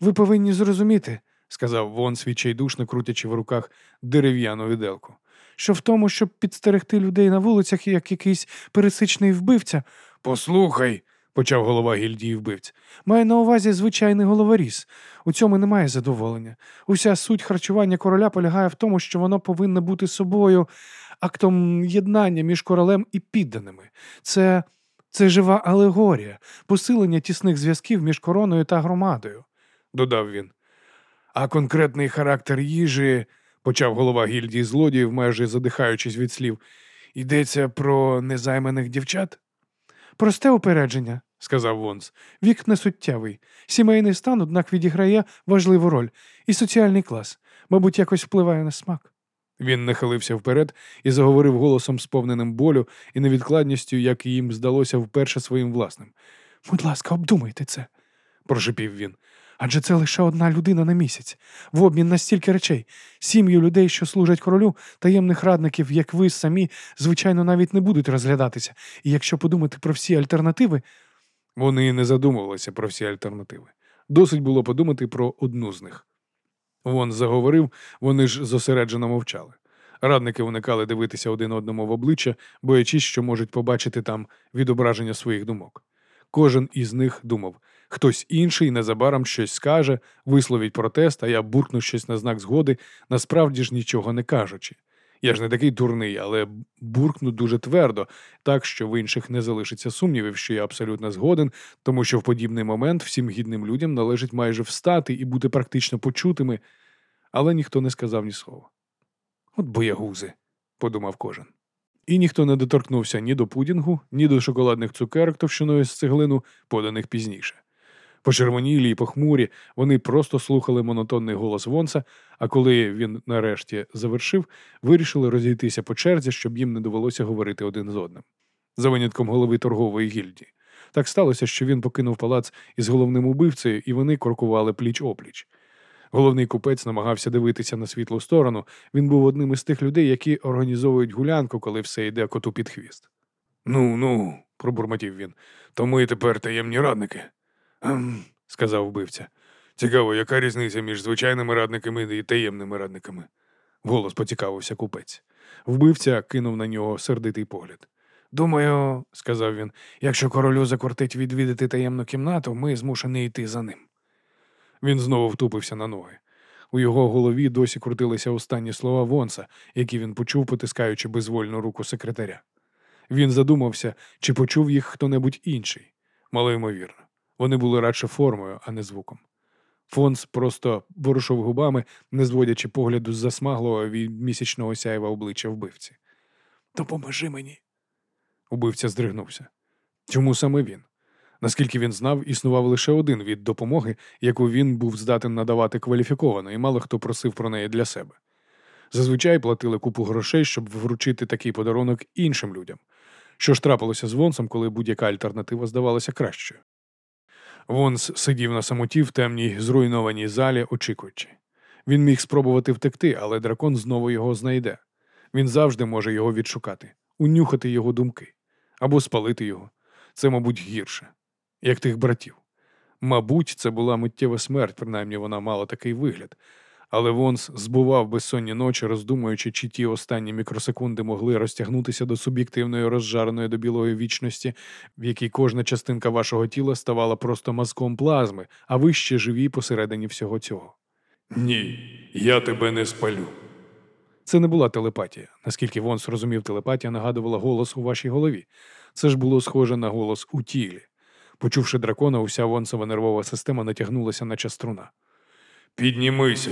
ви повинні зрозуміти,
сказав Вонс, відчайдушно крутячи в руках дерев'яну віделку.
Що в тому, щоб підстерегти людей на вулицях, як якийсь пересичний вбивця.
Послухай, почав голова гільдії вбивць.
Має на увазі звичайний головоріз. У цьому немає задоволення. Уся суть харчування короля полягає в тому, що воно повинно бути собою актом єднання між королем і підданими. Це це жива алегорія, посилення тісних зв'язків між короною та громадою,
додав він. А конкретний характер їжі, почав голова гільдії злодіїв, майже задихаючись від слів, йдеться про незайманих дівчат?
Просте упередження, сказав Вонс. Вік несуттєвий. Сімейний стан, однак, відіграє важливу роль, і соціальний клас, мабуть, якось впливає на смак.
Він нахилився вперед і заговорив голосом, сповненим болю і невідкладністю, як їм здалося вперше своїм власним.
Будь ласка, обдумайте це,
прошепів він.
Адже це лише одна людина на місяць, в обмін на стільки речей, сім'ю людей, що служать королю, таємних радників, як ви самі, звичайно, навіть не будуть розглядатися. І якщо подумати про всі альтернативи.
Вони не задумувалися про всі альтернативи. Досить було подумати про одну з них. Вон заговорив, вони ж зосереджено мовчали. Радники уникали дивитися один одному в обличчя, боячись, що можуть побачити там відображення своїх думок. Кожен із них думав, хтось інший незабаром щось скаже, висловить протест, а я буркну щось на знак згоди, насправді ж нічого не кажучи. Я ж не такий дурний, але буркну дуже твердо, так що в інших не залишиться сумнівів, що я абсолютно згоден, тому що в подібний момент всім гідним людям належить майже встати і бути практично почутими, але ніхто не сказав ні слова. От боягузи, подумав кожен. І ніхто не доторкнувся ні до пудінгу, ні до шоколадних цукерок товщиною з цеглину, поданих пізніше. Почервонілі й похмурі, вони просто слухали монотонний голос Вонса, а коли він нарешті завершив, вирішили розійтися по черзі, щоб їм не довелося говорити один з одним. За винятком голови торгової гільдії. Так сталося, що він покинув палац із головним убивцею, і вони коркували пліч опліч. Головний купець намагався дивитися на світлу сторону. Він був одним із тих людей, які організовують гулянку, коли все йде коту під хвіст. Ну, ну, пробурмотів він, то ми тепер таємні радники. «Ем», – сказав вбивця. Цікаво, яка різниця між звичайними радниками і таємними радниками? Голос поцікавився купець. Вбивця кинув на нього сердитий погляд. Думаю, сказав він, якщо королю закортить відвідати таємну кімнату, ми змушені йти за ним. Він знову втупився на ноги. У його голові досі крутилися останні слова Вонса, які він почув, потискаючи безвольну руку секретаря. Він задумався, чи почув їх хто небудь інший. Малоймовірно. Вони були радше формою, а не звуком. Фонс просто ворушив губами, не зводячи погляду з засмаглого від місячного сяєва обличчя вбивці. Допоможи мені. Убивця здригнувся. Чому саме він? Наскільки він знав, існував лише один від допомоги, яку він був здатен надавати кваліфіковано, і мало хто просив про неї для себе. Зазвичай платили купу грошей, щоб вручити такий подарунок іншим людям. Що ж трапилося з Вонсом, коли будь-яка альтернатива здавалася кращою? Вонс сидів на самоті в темній зруйнованій залі, очікуючи. Він міг спробувати втекти, але дракон знову його знайде. Він завжди може його відшукати, унюхати його думки або спалити його. Це, мабуть, гірше, як тих братів. Мабуть, це була миттєва смерть, принаймні вона мала такий вигляд, Але Вонс збував безсонні ночі, роздумуючи, чи ті останні мікросекунди могли розтягнутися до суб'єктивної розжареної до білої вічності, в якій кожна частинка вашого тіла ставала просто мазком плазми, а ви ще живі посередині всього цього.
Ні, я тебе не спалю.
Це не була телепатія. Наскільки Вонс розумів, телепатія нагадувала голос у вашій голові. Це ж було схоже на голос у тілі. Почувши дракона, уся Вонсова нервова система натягнулася, наче струна.
Піднімися.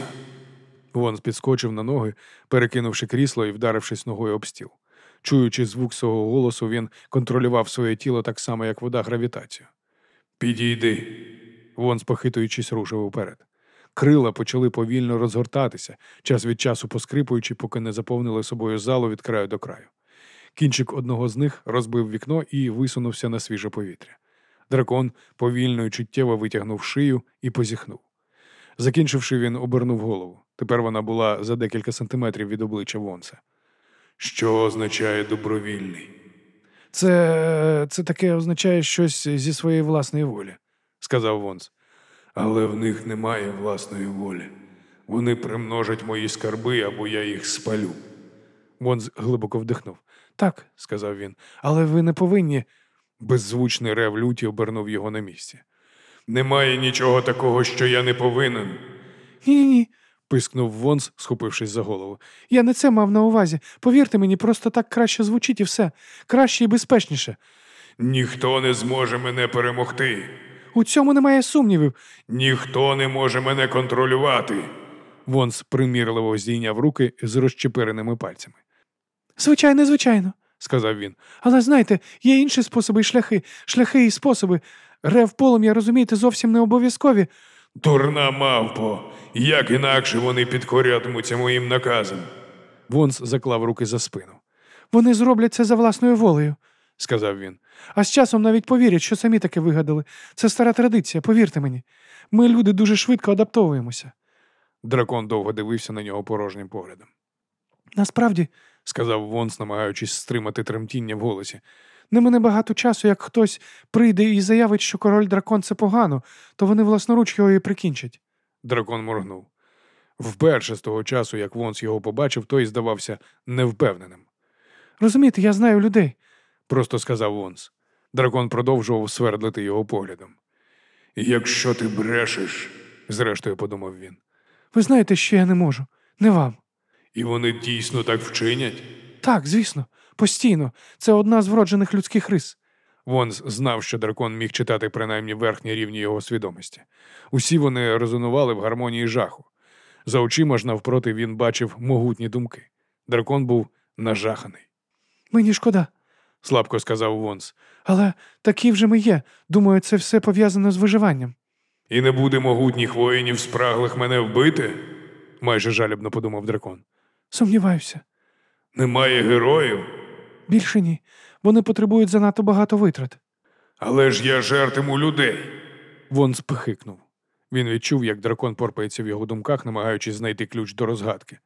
Вонс підскочив на ноги, перекинувши крісло і вдарившись ногою об стіл. Чуючи звук свого голосу, він контролював своє тіло так само, як вода гравітацію.
Підійди.
Вонс, похитуючись, рушив уперед. Крила почали повільно розгортатися, час від часу поскрипуючи, поки не заповнили собою залу від краю до краю. Кінчик одного з них розбив вікно і висунувся на свіже повітря. Дракон повільно і чуттєво витягнув шию і позіхнув. Закінчивши, він обернув голову. Тепер вона була за декілька сантиметрів від обличчя Вонса.
Що означає добровільний?
Це це таке означає щось зі своєї власної волі, сказав Вонс.
Але в них немає власної волі. Вони примножать мої скарби, або я їх спалю.
Вонс глибоко вдихнув. Так, сказав він, але ви не повинні. Беззвучний рев люті обернув його на місці.
Немає нічого такого, що я не повинен.
Ні, ні, ні, пискнув Вонс, схопившись за голову. Я не це мав на увазі. Повірте мені, просто так краще звучить і все. Краще і безпечніше.
Ніхто не зможе мене перемогти.
У цьому немає сумнівів.
Ніхто не може мене контролювати.
Вонс примірливо здійняв руки з розчепиреними пальцями. Звичайно, звичайно, сказав він. Але знаєте, є інші способи і шляхи, шляхи і способи. Рев полум'я, розумієте, зовсім не обов'язкові.
Дурна мавпо, як інакше вони підкорятимуться моїм наказам.
Вонс заклав руки за спину. Вони зроблять це за власною волею, сказав він. А з часом навіть повірять, що самі таке вигадали. Це стара традиція, повірте мені. Ми, люди, дуже швидко адаптовуємося. Дракон довго дивився на нього порожнім поглядом. Насправді, сказав Вонс, намагаючись стримати тремтіння в голосі, не мене багато часу, як хтось прийде і заявить, що король дракон це погано, то вони власноруч його і прикінчать. Дракон моргнув. Вперше з того часу, як Вонс його побачив, той здавався невпевненим. Розумієте, я знаю людей, просто сказав Вонс. Дракон продовжував свердлити його поглядом.
Якщо ти брешеш,
зрештою подумав він. Ви знаєте, що я не можу, не вам.
І вони дійсно так вчинять?
Так, звісно, постійно. Це одна з вроджених людських рис. Вонс знав, що дракон міг читати принаймні верхні рівні його свідомості. Усі вони резонували в гармонії жаху. За очима ж навпроти він бачив могутні думки. Дракон був нажаханий. Мені шкода, слабко сказав Вонс. Але такі вже ми є. Думаю, це все пов'язано з виживанням.
І не буде могутніх воїнів спраглих мене вбити?
майже жалібно подумав дракон. Сумніваюся.
Немає героїв?
Більше ні. Вони потребують занадто багато витрат.
Але ж я жертиму людей.
Вон спихикнув. Він відчув, як дракон порпається в його думках, намагаючись знайти ключ до розгадки.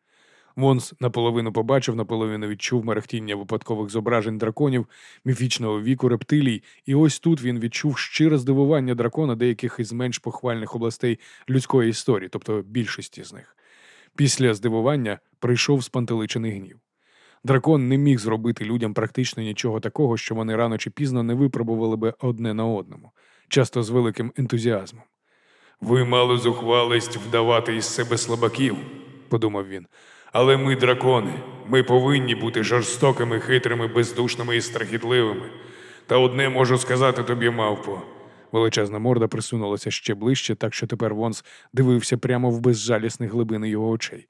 Вонс наполовину побачив, наполовину відчув мерехтіння випадкових зображень драконів, міфічного віку рептилій, і ось тут він відчув щире здивування дракона деяких із менш похвальних областей людської історії, тобто більшості з них. Після здивування прийшов спантеличений гнів. Дракон не міг зробити людям практично нічого такого, що вони рано чи пізно не випробували би одне на одному, часто з великим ентузіазмом.
Ви мали зухвалість вдавати із себе слабаків, подумав він. Але ми дракони, ми повинні бути жорстокими, хитрими, бездушними і страхітливими. Та одне можу сказати тобі, мавпо.
Величезна морда присунулася ще ближче, так що тепер Вонс дивився прямо в безжалісні глибини його очей.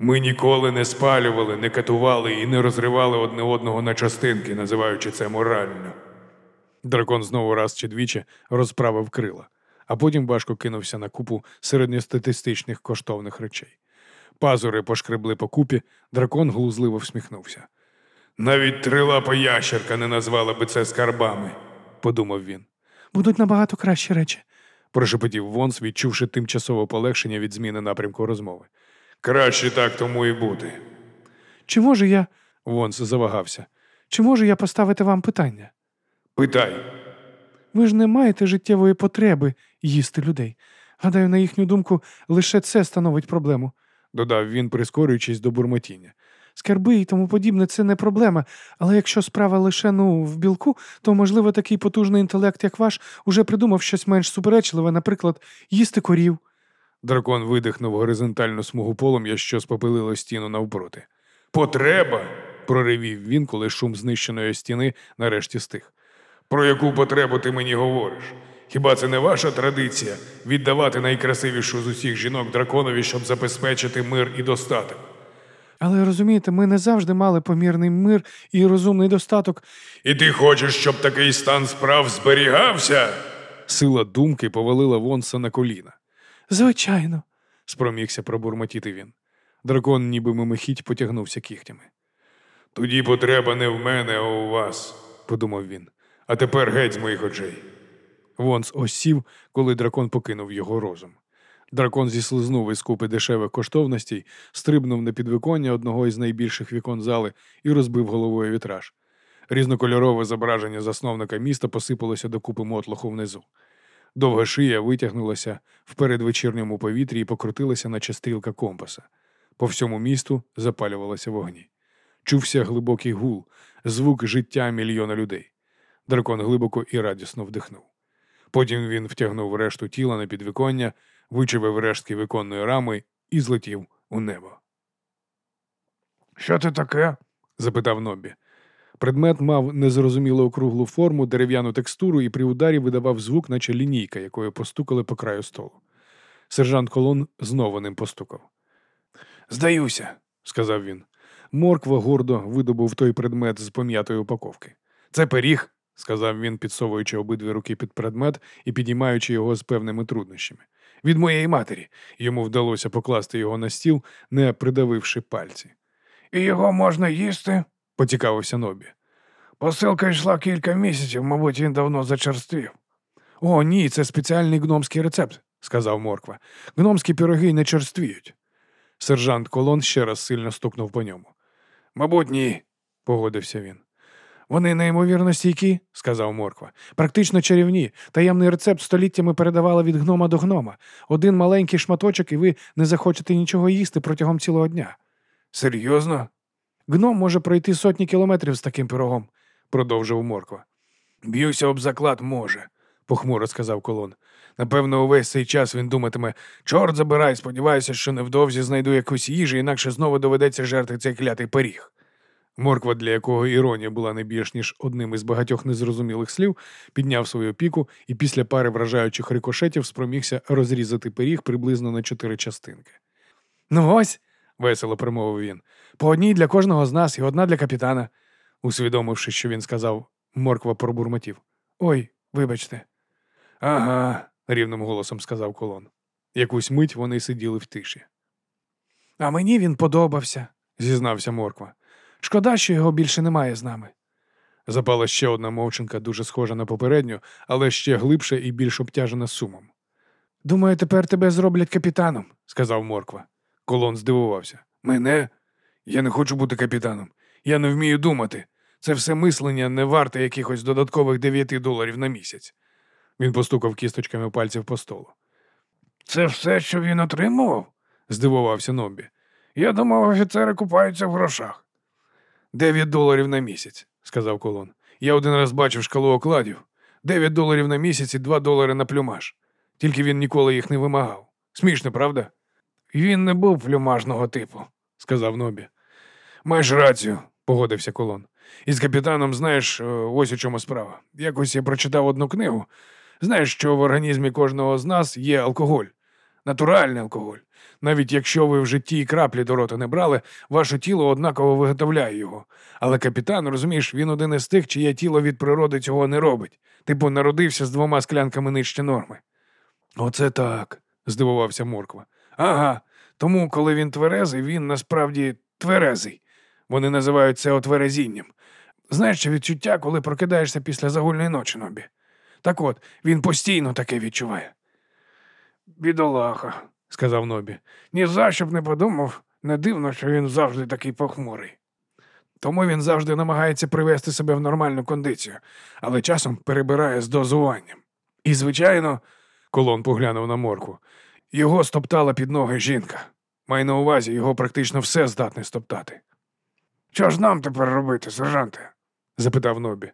Ми ніколи не спалювали, не катували і не розривали одне одного на частинки, називаючи це морально.
Дракон знову раз чи двічі розправив крила, а потім важко кинувся на купу середньостатистичних коштовних речей. Пазури пошкребли по купі, дракон глузливо всміхнувся.
Навіть трилапа ящерка не назвала би це скарбами, подумав він.
Будуть набагато кращі речі, прошепотів Вонс, відчувши тимчасове полегшення від зміни напрямку розмови.
Краще так тому і бути.
Чи можу я. Вонс завагався. Чи можу я поставити вам питання?
Питай.
Ви ж не маєте життєвої потреби їсти людей.
Гадаю, на їхню думку, лише це становить проблему.
додав він, прискорюючись до бурмотіння.
Скарби і тому подібне це не проблема, але якщо справа лише ну в білку, то можливо такий потужний інтелект, як ваш, уже придумав щось менш суперечливе, наприклад, їсти корів.
Дракон видихнув горизонтальну смугу полум'я, що спопилило стіну навпроти. Потреба. проривів він, коли шум знищеної стіни нарешті стих. Про яку потребу ти мені говориш? Хіба це не ваша традиція віддавати найкрасивішу з усіх жінок драконові, щоб забезпечити мир і достаток?
Але розумієте, ми не завжди мали помірний мир і розумний достаток.
І ти хочеш, щоб такий стан справ зберігався? Сила думки повалила Вонса на коліна.
Звичайно,
спромігся пробурмотіти він. Дракон, ніби мимохідь, потягнувся кігтями. Тоді потреба не в мене, а у вас, подумав він. А тепер геть з моїх очей. Вонс осів, коли дракон покинув його розум. Дракон зіслизнув із купи дешевих коштовностей, стрибнув на підвиконня одного із найбільших вікон зали і розбив головою вітраж. Різнокольорове зображення засновника міста посипалося до купи мотлоху внизу. Довга шия витягнулася в передвечірньому повітрі і покрутилася, наче стрілка компаса. По всьому місту запалювалися вогні. Чувся глибокий гул, звук життя мільйона людей. Дракон глибоко і радісно вдихнув. Потім він втягнув решту тіла на підвіконня, вичавив рештки віконної рами і злетів у небо.
Що це таке?
запитав Нобі. Предмет мав незрозуміло округлу форму, дерев'яну текстуру і при ударі видавав звук, наче лінійка, якою постукали по краю столу. Сержант Колон знову ним постукав.
Здаюся,
сказав він. Морква гордо видобув той предмет з пом'ятої упаковки. Це пиріг, сказав він, підсовуючи обидві руки під предмет і підіймаючи його з певними труднощами. Від моєї матері йому вдалося покласти його на стіл, не придавивши пальці.
І його можна їсти?
Поцікавився Нобі.
Посилка йшла кілька місяців, мабуть, він давно зачерствів.
О, ні, це спеціальний гномський рецепт, сказав Морква. Гномські пироги не черствіють. Сержант Колон ще раз сильно стукнув по ньому. Мабуть, ні, погодився він. Вони неймовірно стійкі, сказав Морква. Практично чарівні. Таємний рецепт століттями передавали від гнома до гнома. Один маленький шматочок, і ви не захочете нічого їсти протягом цілого дня.
Серйозно?
Гном може пройти сотні кілометрів з таким пирогом, продовжив Морква.
Б'юся об заклад може,
похмуро сказав колон.
Напевно, увесь цей час він думатиме чорт забирай, сподіваюся, що невдовзі знайду якусь їжі, інакше знову доведеться жерти цей клятий пиріг.
Морква, для якого іронія була не більш ніж одним із багатьох незрозумілих слів, підняв свою піку і після пари вражаючих рикошетів спромігся розрізати пиріг приблизно на чотири частинки.
Ну ось,
весело промовив він.
По одній для кожного з нас і одна для капітана.
Усвідомивши, що він сказав, морква пробурмотів.
Ой, вибачте.
Ага, рівним голосом сказав колон. Якусь мить вони сиділи в тиші.
А мені він подобався,
зізнався морква.
Шкода, що його більше немає з нами.
Запала ще одна мовчинка, дуже схожа на попередню, але ще глибше і більш обтяжена сумом.
Думаю, тепер тебе зроблять капітаном,
сказав морква. Колон здивувався.
Мене? Я не хочу бути капітаном. Я не вмію думати. Це все мислення не варте якихось додаткових дев'яти доларів на місяць.
Він постукав кісточками пальців по столу.
Це все, що він отримував?
здивувався Нобі.
Я думав, офіцери купаються в грошах.
Дев'ять доларів на місяць, сказав колон. Я один раз бачив шкалу окладів. Дев'ять доларів на місяць і два долари на плюмаж. Тільки він ніколи їх не вимагав. Смішно, правда?
Він не був плюмажного типу,
сказав Нобі. Маєш рацію, погодився колон. І з капітаном, знаєш, ось у чому справа. Якось я прочитав одну книгу. Знаєш, що в організмі кожного з нас є алкоголь, натуральний алкоголь. Навіть якщо ви в житті і краплі до рота не брали, ваше тіло однаково виготовляє його. Але капітан, розумієш, він один із тих, чиє тіло від природи цього не робить. Типу народився з двома склянками нижче норми.
Оце так,
здивувався Морква.
Ага. Тому, коли він тверезий, він насправді тверезий. Вони називають це отверезінням. Знаєш, що відчуття, коли прокидаєшся після загульної ночі нобі? Так от, він постійно таке відчуває. Бідолаха, сказав Нобі. Ні за що б не подумав, не дивно, що він завжди такий похмурий. Тому він завжди намагається привести себе в нормальну кондицію, але часом перебирає з дозуванням. І, звичайно, Колон поглянув на морку. Його стоптала під ноги жінка. Май на увазі, його практично все здатне стоптати. Що ж нам тепер робити, сержанте? запитав Нобі.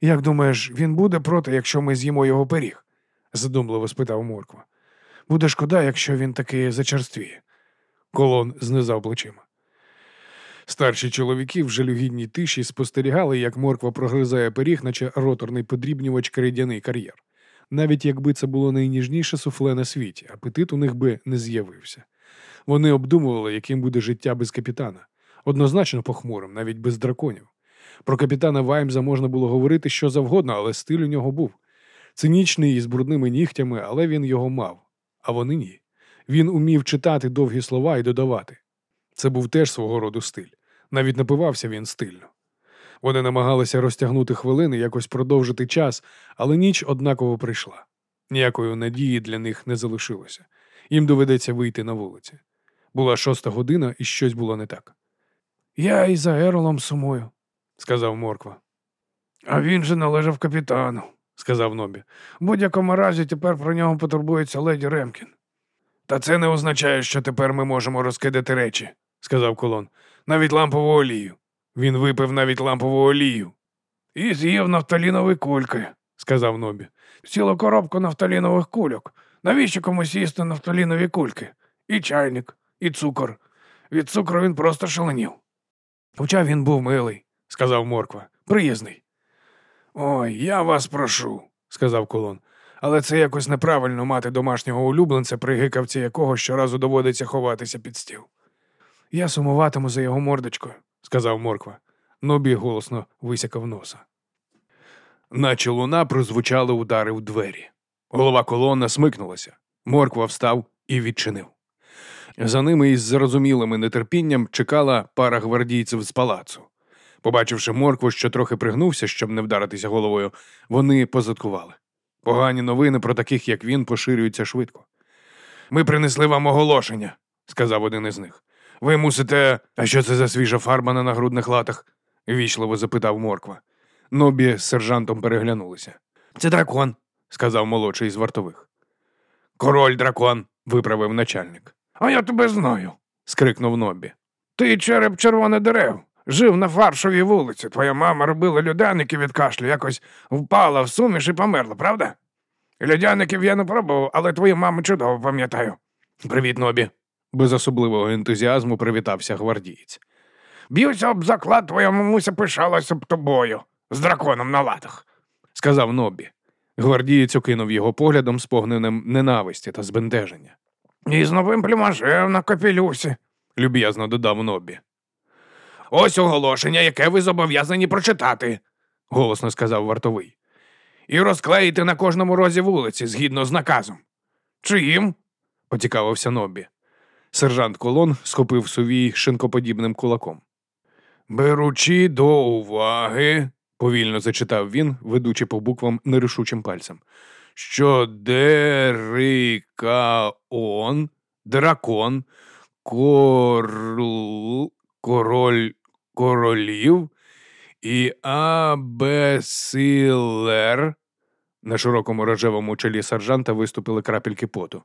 Як думаєш, він буде проти, якщо ми з'їмо його пиріг? задумливо спитав Морква. Буде шкода, якщо він таки зачерствіє. Колон знизав плечима. Старші чоловіки в жалюгідній тиші спостерігали, як морква прогризає пиріг, наче роторний подрібнювач крейдяний кар'єр. Навіть якби це було найніжніше суфле на світі, апетит у них би не з'явився. Вони обдумували, яким буде життя без капітана, однозначно похмурим, навіть без драконів. Про капітана Ваймза можна було говорити що завгодно, але стиль у нього був. Цинічний і з брудними нігтями, але він його мав, а вони ні. Він умів читати довгі слова і додавати. Це був теж свого роду стиль. Навіть напивався він стильно. Вони намагалися розтягнути хвилини, якось продовжити час, але ніч однаково прийшла. Ніякої надії для них не залишилося. Їм доведеться вийти на вулиці. Була шоста година, і щось було не так. Я і за Еролом сумую, сказав Морква. А він же належав капітану, сказав Нобі. В будь-якому разі тепер про нього потурбується леді Ремкін. Та це не означає, що тепер ми можемо розкидати речі, сказав колон. Навіть лампову олію. Він випив навіть лампову олію. І з'їв нафталінові кульки, сказав Нобі. Цілу коробку нафталінових кульок. Навіщо комусь їсти нафталінові кульки? І чайник, і цукор. Від цукру він просто шаленів. Хоча він був милий, сказав Морква. Приязний. Ой, я вас прошу, сказав колон. Але це якось неправильно мати домашнього улюбленця, при гикавці якого щоразу доводиться ховатися під стіл. Я сумуватиму за його мордочкою, сказав Морква. Нобі голосно висякав носа. Наче луна прозвучали удари в двері. Голова колона смикнулася. Морква встав і відчинив. За ними із зрозумілим нетерпінням чекала пара гвардійців з палацу. Побачивши моркву, що трохи пригнувся, щоб не вдаритися головою, вони позадкували. Погані новини про таких, як він, поширюються швидко. Ми принесли вам оголошення, сказав один із них. Ви мусите. А що це за свіжа фарба на нагрудних латах? вічливо запитав морква. Нобі з сержантом переглянулися. Це дракон, сказав молодший з вартових. Король дракон, виправив начальник. А я тебе знаю, скрикнув Нобі. Ти череп червоне дерев. Жив на фаршовій вулиці. Твоя мама робила людяники від кашлю, якось впала в суміш і померла, правда? Людяників я не пробував, але твою маму чудово пам'ятаю. Привіт, Нобі. Без особливого ентузіазму привітався гвардієць. Б'юся об заклад, твоя мамуся пишалася б тобою з драконом на латах, сказав Нобі. Гвардієць окинув його поглядом, сповненим ненависті та збентеження. І з новим плюмажем на капелюсі, люб'язно додав Нобі. Ось оголошення, яке ви зобов'язані прочитати, голосно сказав вартовий. І розклеїти на кожному розі вулиці згідно з наказом. Чиїм? поцікавився Нобі. Сержант Колон схопив сувій шинкоподібним кулаком. Беручи до уваги, повільно зачитав він, ведучи по буквам нерішучим пальцем, що Дерикаон, дракон, корл, король королів і Абесилер. На широкому рожевому чолі сержанта виступили крапельки поту.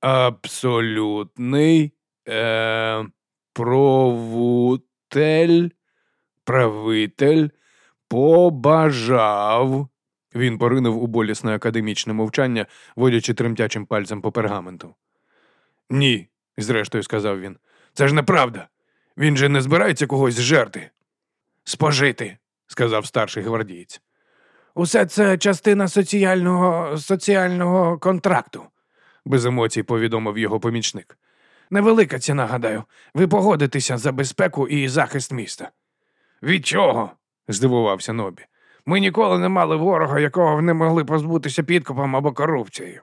Абсолютний е, провутель, правитель побажав. Він поринув у болісне академічне мовчання, водячи тремтячим пальцем по пергаменту. Ні, зрештою сказав він. Це ж неправда. Він же не збирається когось жерти. Спожити, сказав старший гвардієць. Усе це частина соціального соціального контракту, без емоцій повідомив його помічник. Невелика ціна, гадаю. Ви погодитеся за безпеку і захист міста. Від чого? здивувався Нобі. Ми ніколи не мали ворога, якого не могли позбутися підкупом або корупцією.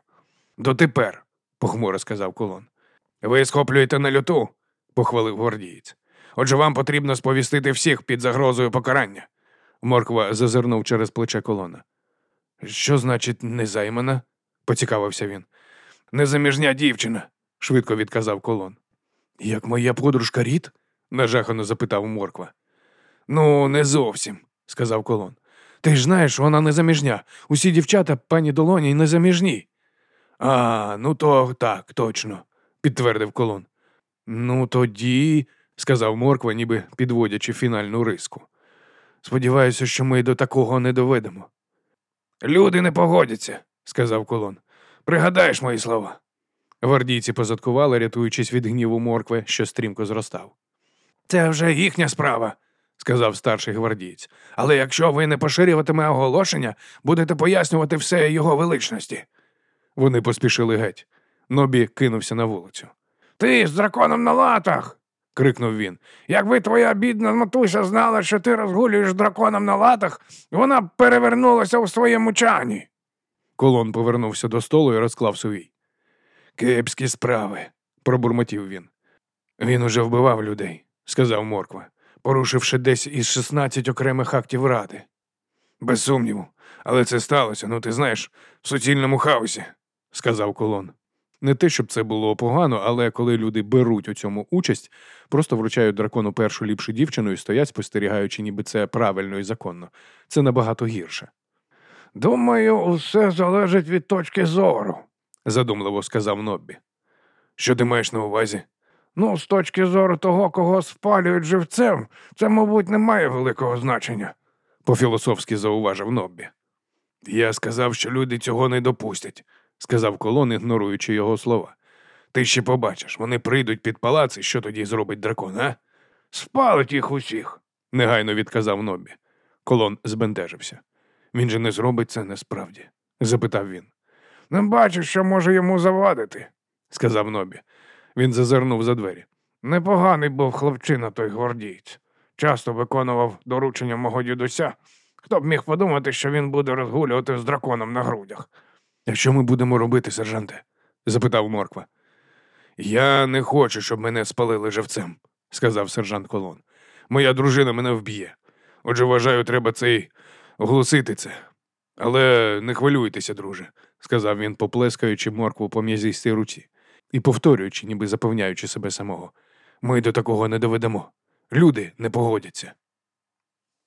Дотепер, похмуро сказав колон. Ви схоплюєте на люту, похвалив гвардієць. Отже, вам потрібно сповістити всіх під загрозою покарання. Морква зазирнув через плече колона. Що значить незаймана? поцікавився він. Незаміжня дівчина, швидко відказав колон. Як моя подружка Ріт? нажахано запитав Морква. Ну, не зовсім, сказав колон. Ти ж знаєш, вона незаміжня. Усі дівчата, пані Долоні, незаміжні. А, ну то так, точно, підтвердив колон. Ну тоді, сказав Морква, ніби підводячи фінальну риску. Сподіваюся, що ми до такого не доведемо. Люди не погодяться, сказав колон. Пригадаєш мої слова. Гвардійці позадкували, рятуючись від гніву моркви, що стрімко зростав. Це вже їхня справа, сказав старший гвардієць. Але якщо ви не поширюватиме оголошення, будете пояснювати все його величності. Вони поспішили геть. Нобі кинувся на вулицю. Ти з драконом на латах. крикнув він. Якби твоя бідна матуся знала, що ти розгулюєш драконом на латах, вона б перевернулася у своєму чані. Колон повернувся до столу і розклав свій. Кепські справи, пробурмотів він. Він уже вбивав людей, сказав Морква, порушивши десь із 16 окремих актів ради. Без сумніву, але це сталося, ну ти знаєш, в суцільному хаосі, сказав колон. Не те, щоб це було погано, але коли люди беруть у цьому участь, просто вручають дракону першу ліпшу дівчину і стоять, спостерігаючи, ніби це правильно і законно. Це набагато гірше. Думаю, усе залежить від точки зору, задумливо сказав Ноббі. Що ти маєш на увазі? Ну, з точки зору того, кого спалюють живцем, це, мабуть, не має великого значення, по-філософськи зауважив Ноббі. Я сказав, що люди цього не допустять, сказав колон, ігноруючи його слова. Ти ще побачиш, вони прийдуть під палац, і що тоді зробить дракон, а? Спалить їх усіх, негайно відказав Ноббі. Колон збентежився. Він же не зробить це насправді? запитав він. Не бачу, що може йому завадити, сказав Нобі. Він зазирнув за двері. Непоганий був хлопчина той гвардієць. Часто виконував доручення мого дідуся. Хто б міг подумати, що він буде розгулювати з драконом на грудях. А що ми будемо робити, сержанте? запитав Морква. Я не хочу, щоб мене спалили живцем, сказав сержант Колон. Моя дружина мене вб'є. Отже, вважаю, треба цей оголосити це. Але не хвилюйтеся, друже, сказав він, поплескаючи моркву по м'язістій руці і повторюючи, ніби запевняючи себе самого. Ми до такого не доведемо. Люди не погодяться.